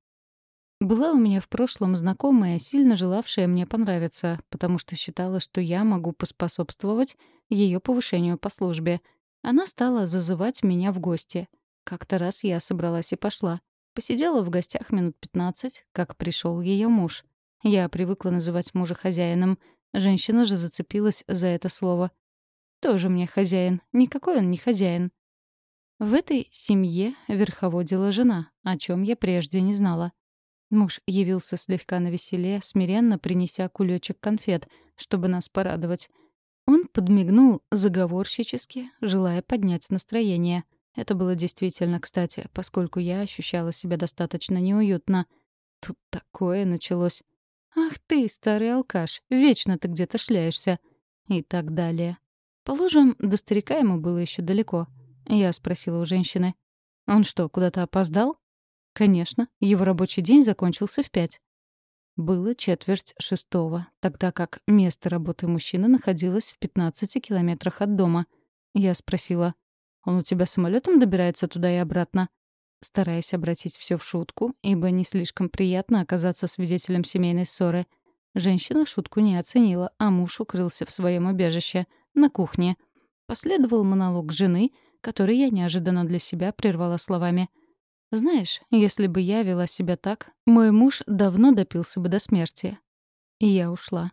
Была у меня в прошлом знакомая, сильно желавшая мне понравиться, потому что считала, что я могу поспособствовать ее повышению по службе. Она стала зазывать меня в гости. Как-то раз я собралась и пошла. Посидела в гостях минут пятнадцать, как пришел ее муж. Я привыкла называть мужа хозяином. Женщина же зацепилась за это слово. Тоже мне хозяин. Никакой он не хозяин. В этой семье верховодила жена, о чем я прежде не знала. Муж явился слегка навеселе, смиренно принеся кулечек конфет, чтобы нас порадовать. Он подмигнул заговорщически, желая поднять настроение. Это было действительно кстати, поскольку я ощущала себя достаточно неуютно. Тут такое началось. «Ах ты, старый алкаш, вечно ты где-то шляешься!» И так далее. Положим, до старика ему было еще далеко. Я спросила у женщины. «Он что, куда-то опоздал?» Конечно, его рабочий день закончился в пять. Было четверть шестого, тогда как место работы мужчины находилось в 15 километрах от дома. Я спросила, «Он у тебя самолетом добирается туда и обратно?» Стараясь обратить все в шутку, ибо не слишком приятно оказаться свидетелем семейной ссоры. Женщина шутку не оценила, а муж укрылся в своем убежище, на кухне. Последовал монолог жены, который я неожиданно для себя прервала словами — знаешь, если бы я вела себя так, мой муж давно допился бы до смерти. И я ушла.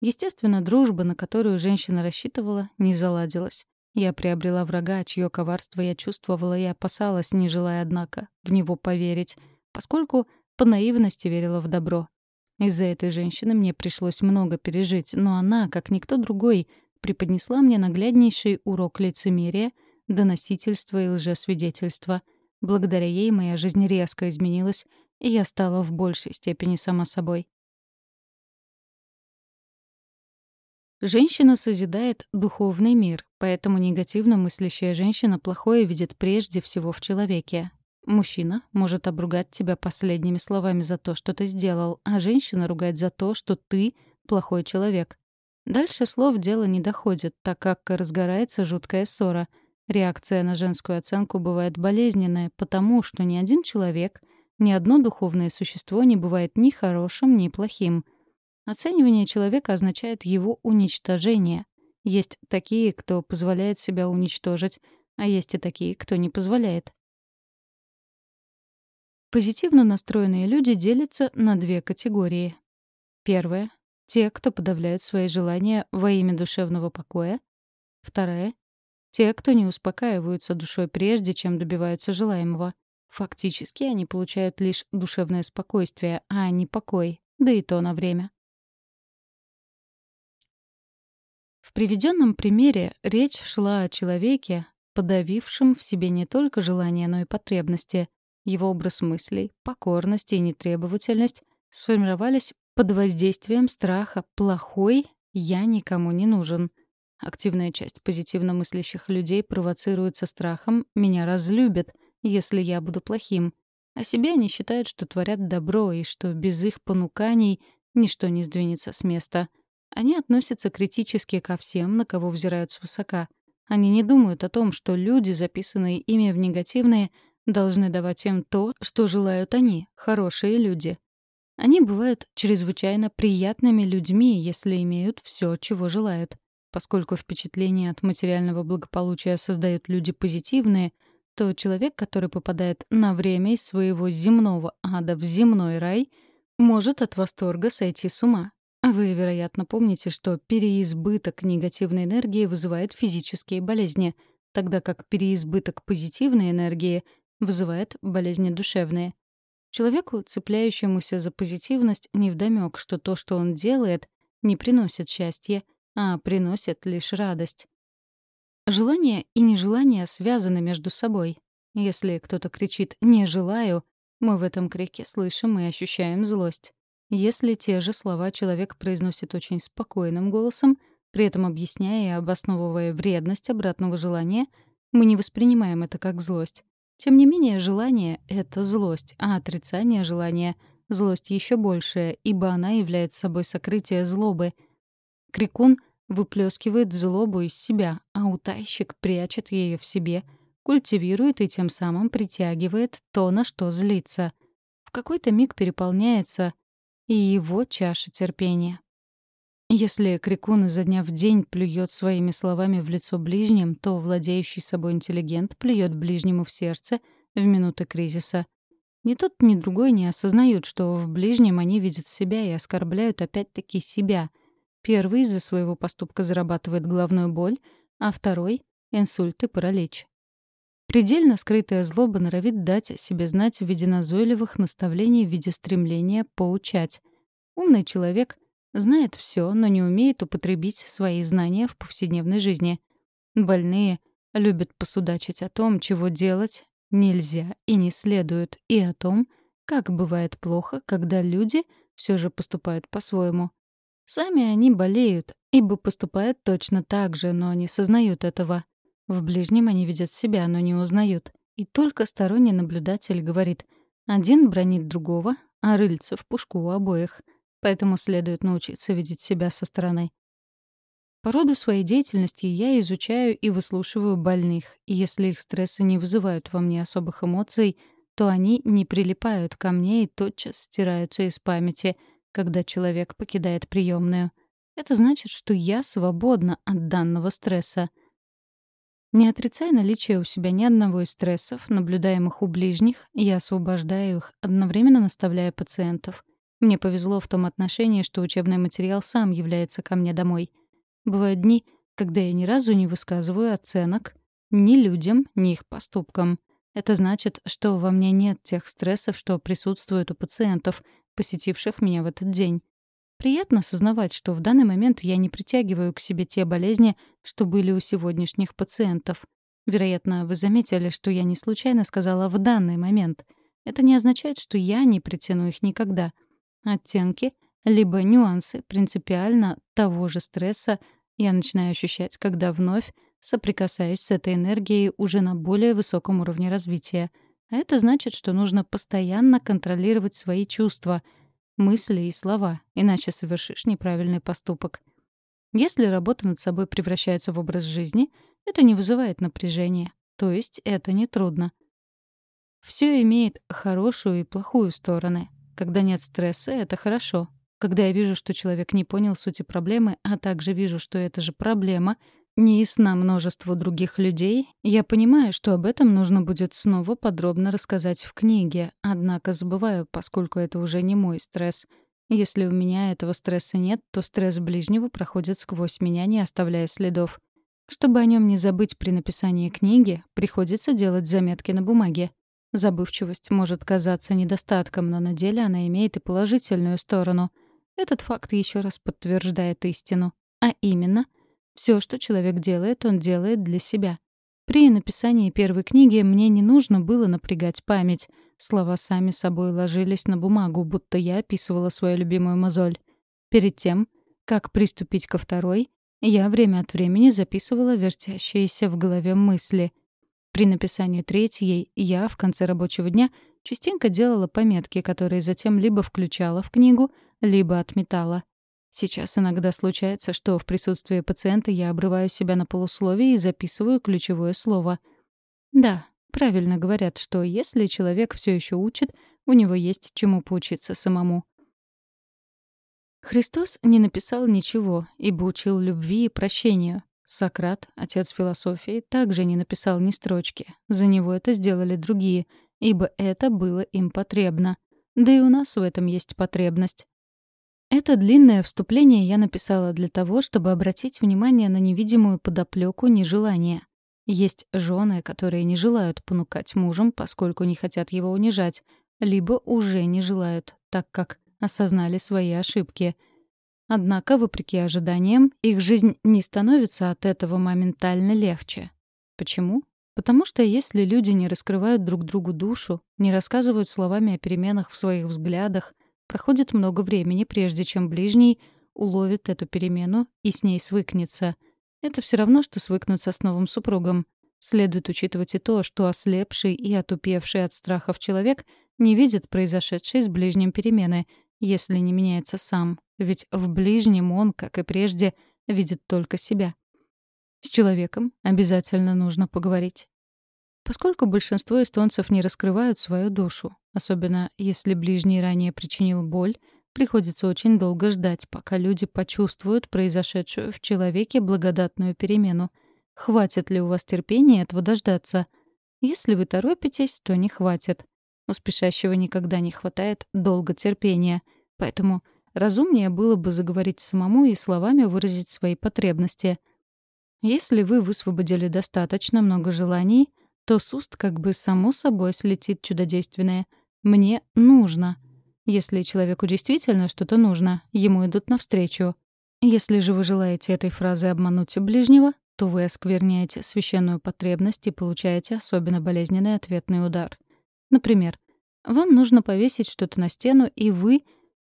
Естественно, дружба, на которую женщина рассчитывала, не заладилась. Я приобрела врага, чье коварство я чувствовала и опасалась, не желая, однако, в него поверить, поскольку по наивности верила в добро. Из-за этой женщины мне пришлось много пережить, но она, как никто другой, преподнесла мне нагляднейший урок лицемерия, доносительства и лжесвидетельства — Благодаря ей моя жизнь резко изменилась, и я стала в большей степени сама собой. Женщина созидает духовный мир, поэтому негативно мыслящая женщина плохое видит прежде всего в человеке. Мужчина может обругать тебя последними словами за то, что ты сделал, а женщина ругать за то, что ты плохой человек. Дальше слов дело не доходит, так как разгорается жуткая ссора. Реакция на женскую оценку бывает болезненная, потому что ни один человек, ни одно духовное существо не бывает ни хорошим, ни плохим. Оценивание человека означает его уничтожение. Есть такие, кто позволяет себя уничтожить, а есть и такие, кто не позволяет. Позитивно настроенные люди делятся на две категории. Первая — те, кто подавляют свои желания во имя душевного покоя. Вторая — те, кто не успокаиваются душой прежде, чем добиваются желаемого. Фактически они получают лишь душевное спокойствие, а не покой, да и то на время. В приведенном примере речь шла о человеке, подавившем в себе не только желания, но и потребности. Его образ мыслей, покорность и нетребовательность сформировались под воздействием страха «плохой, я никому не нужен». Активная часть позитивно мыслящих людей провоцируется страхом «меня разлюбят», если я буду плохим. А себе они считают, что творят добро и что без их понуканий ничто не сдвинется с места. Они относятся критически ко всем, на кого взирают свысока. Они не думают о том, что люди, записанные ими в негативные, должны давать им то, что желают они, хорошие люди. Они бывают чрезвычайно приятными людьми, если имеют все, чего желают. Поскольку впечатление от материального благополучия создают люди позитивные, то человек, который попадает на время из своего земного ада в земной рай, может от восторга сойти с ума. Вы, вероятно, помните, что переизбыток негативной энергии вызывает физические болезни, тогда как переизбыток позитивной энергии вызывает болезни душевные. Человеку, цепляющемуся за позитивность, невдомёк, что то, что он делает, не приносит счастья, а приносит лишь радость. Желание и нежелание связаны между собой. Если кто-то кричит «не желаю», мы в этом крике слышим и ощущаем злость. Если те же слова человек произносит очень спокойным голосом, при этом объясняя и обосновывая вредность обратного желания, мы не воспринимаем это как злость. Тем не менее, желание — это злость, а отрицание желания — злость еще большая, ибо она является собой сокрытие злобы. Крикун выплескивает злобу из себя, а утайщик прячет ее в себе, культивирует и тем самым притягивает то, на что злится. В какой-то миг переполняется и его чаша терпения. Если крикун изо дня в день плюет своими словами в лицо ближним, то владеющий собой интеллигент плюет ближнему в сердце в минуты кризиса. Ни тот, ни другой не осознают, что в ближнем они видят себя и оскорбляют опять-таки себя. Первый из-за своего поступка зарабатывает головную боль, а второй — инсульт и паралич. Предельно скрытая злоба норовит дать себе знать в виде назойливых наставлений в виде стремления поучать. Умный человек — Знает все, но не умеет употребить свои знания в повседневной жизни. Больные любят посудачить о том, чего делать нельзя и не следует, и о том, как бывает плохо, когда люди все же поступают по-своему. Сами они болеют, ибо поступают точно так же, но не сознают этого. В ближнем они видят себя, но не узнают. И только сторонний наблюдатель говорит, один бронит другого, а рыльца в пушку у обоих — поэтому следует научиться видеть себя со стороны. По роду своей деятельности я изучаю и выслушиваю больных, и если их стрессы не вызывают во мне особых эмоций, то они не прилипают ко мне и тотчас стираются из памяти, когда человек покидает приемную. Это значит, что я свободна от данного стресса. Не отрицая наличие у себя ни одного из стрессов, наблюдаемых у ближних, я освобождаю их, одновременно наставляя пациентов — мне повезло в том отношении, что учебный материал сам является ко мне домой. Бывают дни, когда я ни разу не высказываю оценок ни людям, ни их поступкам. Это значит, что во мне нет тех стрессов, что присутствуют у пациентов, посетивших меня в этот день. Приятно осознавать, что в данный момент я не притягиваю к себе те болезни, что были у сегодняшних пациентов. Вероятно, вы заметили, что я не случайно сказала «в данный момент». Это не означает, что я не притяну их никогда — оттенки, либо нюансы принципиально того же стресса я начинаю ощущать, когда вновь соприкасаюсь с этой энергией уже на более высоком уровне развития. А это значит, что нужно постоянно контролировать свои чувства, мысли и слова, иначе совершишь неправильный поступок. Если работа над собой превращается в образ жизни, это не вызывает напряжения, то есть это не трудно. Все имеет хорошую и плохую стороны. Когда нет стресса, это хорошо. Когда я вижу, что человек не понял сути проблемы, а также вижу, что это же проблема, не ясна множеству других людей, я понимаю, что об этом нужно будет снова подробно рассказать в книге, однако забываю, поскольку это уже не мой стресс. Если у меня этого стресса нет, то стресс ближнего проходит сквозь меня, не оставляя следов. Чтобы о нем не забыть при написании книги, приходится делать заметки на бумаге. Забывчивость может казаться недостатком, но на деле она имеет и положительную сторону. Этот факт еще раз подтверждает истину. А именно, все, что человек делает, он делает для себя. При написании первой книги мне не нужно было напрягать память. Слова сами собой ложились на бумагу, будто я описывала свою любимую мозоль. Перед тем, как приступить ко второй, я время от времени записывала вертящиеся в голове мысли. При написании третьей я в конце рабочего дня частенько делала пометки, которые затем либо включала в книгу, либо отметала. Сейчас иногда случается, что в присутствии пациента я обрываю себя на полусловие и записываю ключевое слово. Да, правильно говорят, что если человек все еще учит, у него есть чему поучиться самому. Христос не написал ничего, ибо учил любви и прощению. Сократ, отец философии, также не написал ни строчки. За него это сделали другие, ибо это было им потребно. Да и у нас в этом есть потребность. Это длинное вступление я написала для того, чтобы обратить внимание на невидимую подоплеку нежелания. Есть жены, которые не желают понукать мужем, поскольку не хотят его унижать, либо уже не желают, так как осознали свои ошибки. Однако, вопреки ожиданиям, их жизнь не становится от этого моментально легче. Почему? Потому что если люди не раскрывают друг другу душу, не рассказывают словами о переменах в своих взглядах, Проходит много времени, прежде чем ближний уловит эту перемену и с ней свыкнется. Это все равно, что свыкнуться с новым супругом. Следует учитывать и то, что ослепший и отупевший от страхов человек не видит произошедшей с ближним перемены, если не меняется сам, ведь в ближнем он, как и прежде, видит только себя. С человеком обязательно нужно поговорить. Поскольку большинство эстонцев не раскрывают свою душу, особенно если ближний ранее причинил боль, приходится очень долго ждать, пока люди почувствуют произошедшую в человеке благодатную перемену. Хватит ли у вас терпения этого дождаться? Если вы торопитесь, то не хватит. У спешащего никогда не хватает долго терпения, поэтому разумнее было бы заговорить самому и словами выразить свои потребности. Если вы высвободили достаточно много желаний — то с уст как бы само собой слетит чудодейственное «мне нужно». Если человеку действительно что-то нужно, ему идут навстречу. Если же вы желаете этой фразой обмануть ближнего, то вы оскверняете священную потребность и получаете особенно болезненный ответный удар. Например, вам нужно повесить что-то на стену, и вы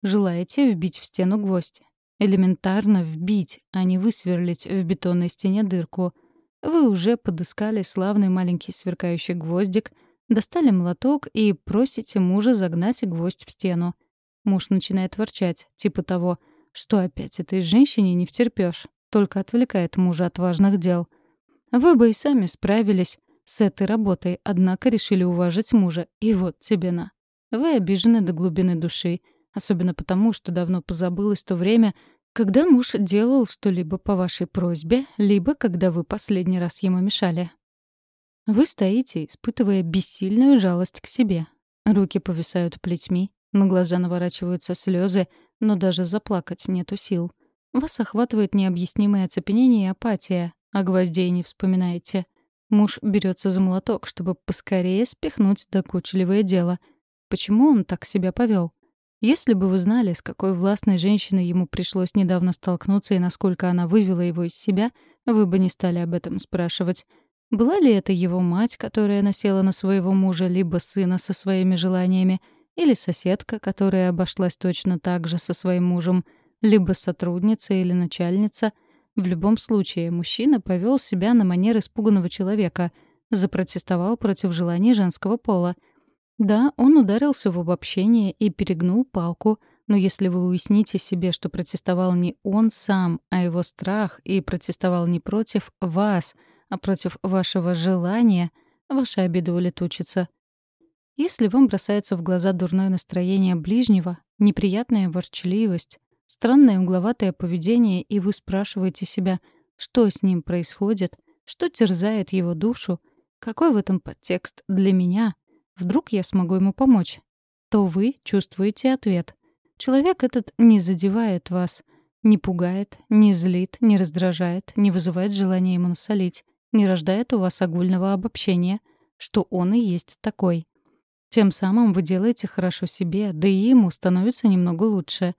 желаете вбить в стену гвоздь. Элементарно вбить, а не высверлить в бетонной стене дырку. Вы уже подыскали славный маленький сверкающий гвоздик, достали молоток и просите мужа загнать гвоздь в стену. Муж начинает ворчать, типа того, что опять этой женщине не втерпёшь, только отвлекает мужа от важных дел. Вы бы и сами справились с этой работой, однако решили уважить мужа, и вот тебе на. Вы обижены до глубины души, особенно потому, что давно позабылось то время, когда муж делал что-либо по вашей просьбе, либо когда вы последний раз ему мешали. Вы стоите, испытывая бессильную жалость к себе. Руки повисают плетьми, на глаза наворачиваются слезы, но даже заплакать нету сил. Вас охватывает необъяснимое оцепенение и апатия, а гвоздей не вспоминаете. Муж берется за молоток, чтобы поскорее спихнуть докучливое дело. Почему он так себя повел? Если бы вы знали, с какой властной женщиной ему пришлось недавно столкнуться и насколько она вывела его из себя, вы бы не стали об этом спрашивать. Была ли это его мать, которая насела на своего мужа, либо сына со своими желаниями, или соседка, которая обошлась точно так же со своим мужем, либо сотрудница или начальница? В любом случае, мужчина повел себя на манер испуганного человека, запротестовал против желания женского пола. Да, он ударился в обобщение и перегнул палку, но если вы уясните себе, что протестовал не он сам, а его страх, и протестовал не против вас, а против вашего желания, ваша обида улетучится. Если вам бросается в глаза дурное настроение ближнего, неприятная ворчливость, странное угловатое поведение, и вы спрашиваете себя, что с ним происходит, что терзает его душу, какой в этом подтекст для меня, вдруг я смогу ему помочь, то вы чувствуете ответ. Человек этот не задевает вас, не пугает, не злит, не раздражает, не вызывает желания ему насолить, не рождает у вас огульного обобщения, что он и есть такой. Тем самым вы делаете хорошо себе, да и ему становится немного лучше.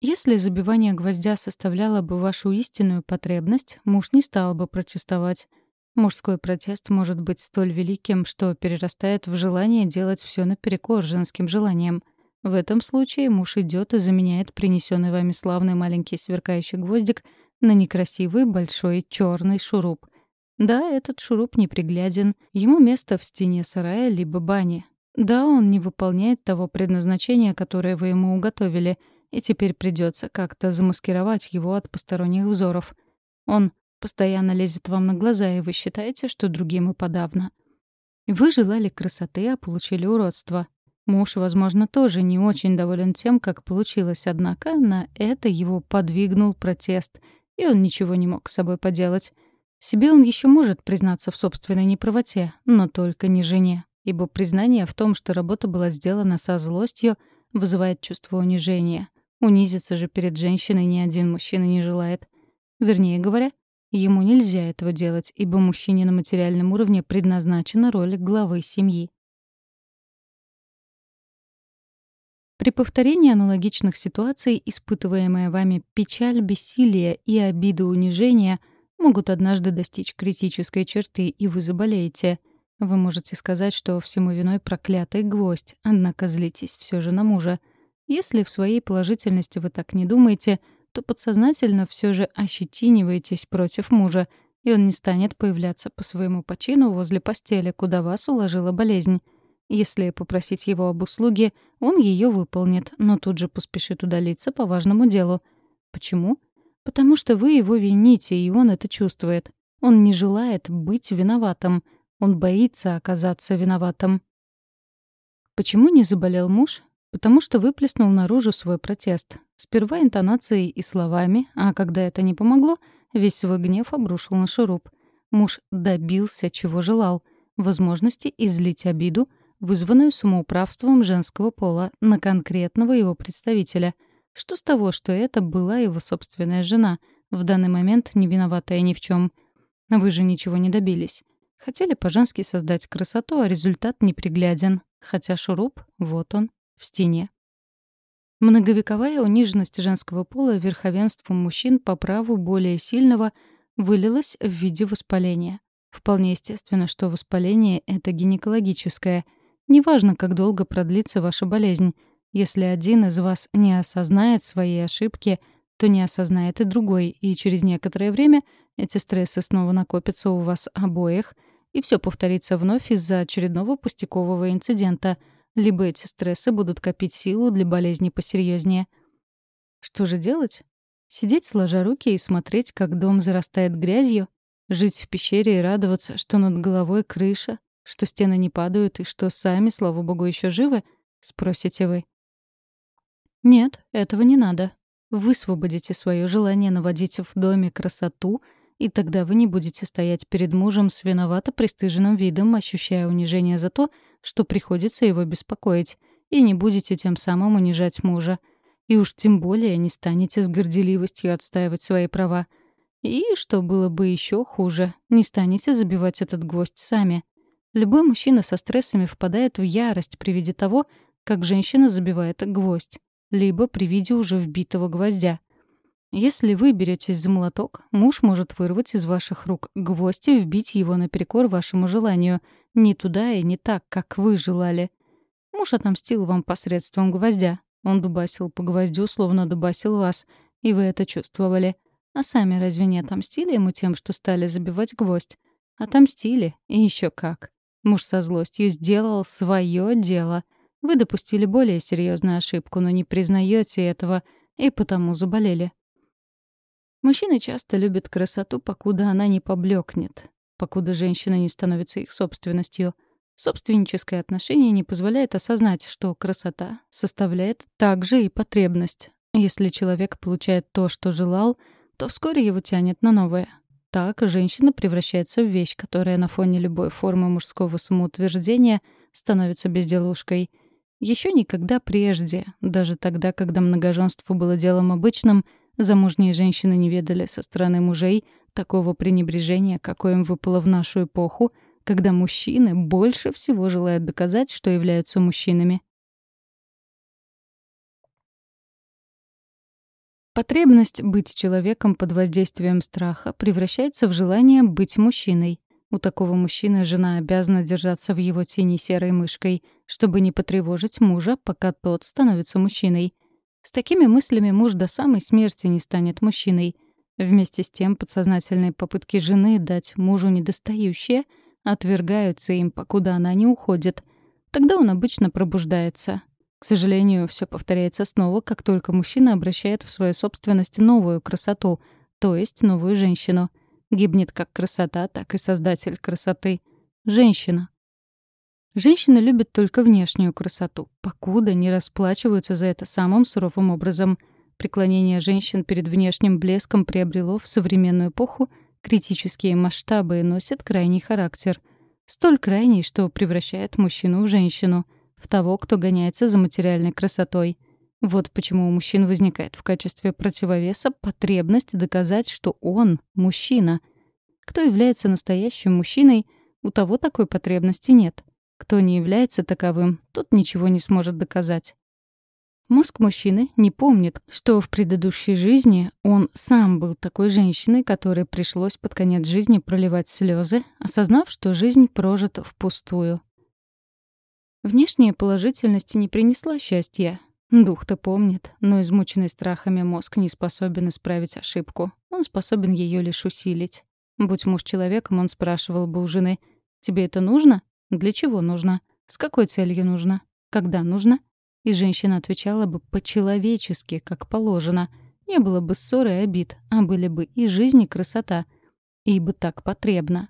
Если забивание гвоздя составляло бы вашу истинную потребность, муж не стал бы протестовать. Мужской протест может быть столь великим, что перерастает в желание делать все наперекор женским желаниям. В этом случае муж идет и заменяет принесенный вами славный маленький сверкающий гвоздик на некрасивый большой черный шуруп. Да, этот шуруп непригляден, ему место в стене сарая либо бани, да, он не выполняет того предназначения, которое вы ему уготовили, и теперь придется как-то замаскировать его от посторонних взоров. Он постоянно лезет вам на глаза, и вы считаете, что другим и подавно. Вы желали красоты, а получили уродство. Муж, возможно, тоже не очень доволен тем, как получилось, однако на это его подвигнул протест, и он ничего не мог с собой поделать. Себе он еще может признаться в собственной неправоте, но только не жене ибо признание в том, что работа была сделана со злостью, вызывает чувство унижения. Унизиться же перед женщиной ни один мужчина не желает. Вернее говоря, ему нельзя этого делать, ибо мужчине на материальном уровне предназначена роль главы семьи. При повторении аналогичных ситуаций, испытываемая вами печаль, бессилие и обида унижения могут однажды достичь критической черты, и вы заболеете — вы можете сказать, что всему виной проклятый гвоздь, однако злитесь все же на мужа. Если в своей положительности вы так не думаете, то подсознательно все же ощетиниваетесь против мужа, и он не станет появляться по своему почину возле постели, куда вас уложила болезнь. Если попросить его об услуге, он ее выполнит, но тут же поспешит удалиться по важному делу. Почему? Потому что вы его вините, и он это чувствует. Он не желает быть виноватым — он боится оказаться виноватым. Почему не заболел муж? Потому что выплеснул наружу свой протест. Сперва интонацией и словами, а когда это не помогло, весь свой гнев обрушил на шуруп. Муж добился, чего желал — возможности излить обиду, вызванную самоуправством женского пола, на конкретного его представителя. Что с того, что это была его собственная жена, в данный момент не виноватая ни в чем? Вы же ничего не добились. Хотели по-женски создать красоту, а результат непригляден. Хотя шуруп, вот он, в стене. Многовековая униженность женского пола верховенством мужчин по праву более сильного вылилась в виде воспаления. Вполне естественно, что воспаление — это гинекологическое. Неважно, как долго продлится ваша болезнь. Если один из вас не осознает своей ошибки, то не осознает и другой, и через некоторое время эти стрессы снова накопятся у вас обоих — и все повторится вновь из-за очередного пустякового инцидента, либо эти стрессы будут копить силу для болезни посерьезнее. Что же делать? Сидеть сложа руки и смотреть, как дом зарастает грязью? Жить в пещере и радоваться, что над головой крыша, что стены не падают и что сами, слава богу, еще живы? Спросите вы. Нет, этого не надо. Высвободите свое желание наводить в доме красоту — и тогда вы не будете стоять перед мужем с виновато пристыженным видом, ощущая унижение за то, что приходится его беспокоить, и не будете тем самым унижать мужа. И уж тем более не станете с горделивостью отстаивать свои права. И, что было бы еще хуже, не станете забивать этот гвоздь сами. Любой мужчина со стрессами впадает в ярость при виде того, как женщина забивает гвоздь, либо при виде уже вбитого гвоздя. Если вы беретесь за молоток, муж может вырвать из ваших рук гвоздь и вбить его наперекор вашему желанию, не туда и не так, как вы желали. Муж отомстил вам посредством гвоздя. Он дубасил по гвоздю, словно дубасил вас, и вы это чувствовали. А сами разве не отомстили ему тем, что стали забивать гвоздь? Отомстили, и еще как. Муж со злостью сделал свое дело. Вы допустили более серьезную ошибку, но не признаете этого, и потому заболели. Мужчины часто любят красоту, покуда она не поблекнет, покуда женщина не становится их собственностью. Собственническое отношение не позволяет осознать, что красота составляет также и потребность. Если человек получает то, что желал, то вскоре его тянет на новое. Так женщина превращается в вещь, которая на фоне любой формы мужского самоутверждения становится безделушкой. Еще никогда прежде, даже тогда, когда многоженство было делом обычным, замужние женщины не ведали со стороны мужей такого пренебрежения, какое им выпало в нашу эпоху, когда мужчины больше всего желают доказать, что являются мужчинами. Потребность быть человеком под воздействием страха превращается в желание быть мужчиной. У такого мужчины жена обязана держаться в его тени серой мышкой, чтобы не потревожить мужа, пока тот становится мужчиной. С такими мыслями муж до самой смерти не станет мужчиной. Вместе с тем подсознательные попытки жены дать мужу недостающее отвергаются им, покуда она не уходит. Тогда он обычно пробуждается, к сожалению, все повторяется снова, как только мужчина обращает в свою собственность новую красоту, то есть новую женщину. Гибнет как красота, так и создатель красоты. Женщина. Женщины любят только внешнюю красоту, покуда не расплачиваются за это самым суровым образом. Преклонение женщин перед внешним блеском приобрело в современную эпоху критические масштабы и носит крайний характер. Столь крайний, что превращает мужчину в женщину — в того, кто гоняется за материальной красотой. Вот почему у мужчин возникает в качестве противовеса потребность доказать, что он — мужчина. Кто является настоящим мужчиной, у того такой потребности нет. Кто не является таковым, тот ничего не сможет доказать. Мозг мужчины не помнит, что в предыдущей жизни он сам был такой женщиной, которой пришлось под конец жизни проливать слезы, осознав, что жизнь прожита впустую. Внешняя положительность не принесла счастья. Дух-то помнит, но измученный страхами мозг не способен исправить ошибку. Он способен ее лишь усилить. Будь муж человеком, он спрашивал бы у жены, «Тебе это нужно? Для чего нужно? С какой целью нужно? Когда нужно?» И женщина отвечала бы по-человечески, как положено. Не было бы ссоры и обид, а были бы и жизнь, и красота. Ибо так потребно.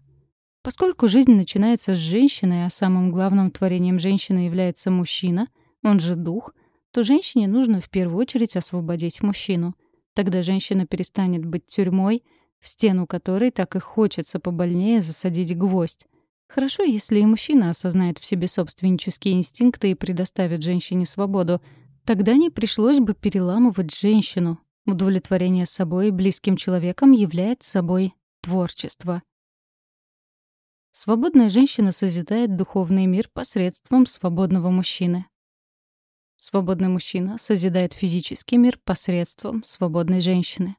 Поскольку жизнь начинается с женщины, а самым главным творением женщины является мужчина, он же дух, то женщине нужно в первую очередь освободить мужчину. Тогда женщина перестанет быть тюрьмой, в стену которой так и хочется побольнее засадить гвоздь. Хорошо, если и мужчина осознает в себе собственнические инстинкты и предоставит женщине свободу. Тогда не пришлось бы переламывать женщину. Удовлетворение собой и близким человеком является собой творчество. Свободная женщина созидает духовный мир посредством свободного мужчины. Свободный мужчина созидает физический мир посредством свободной женщины.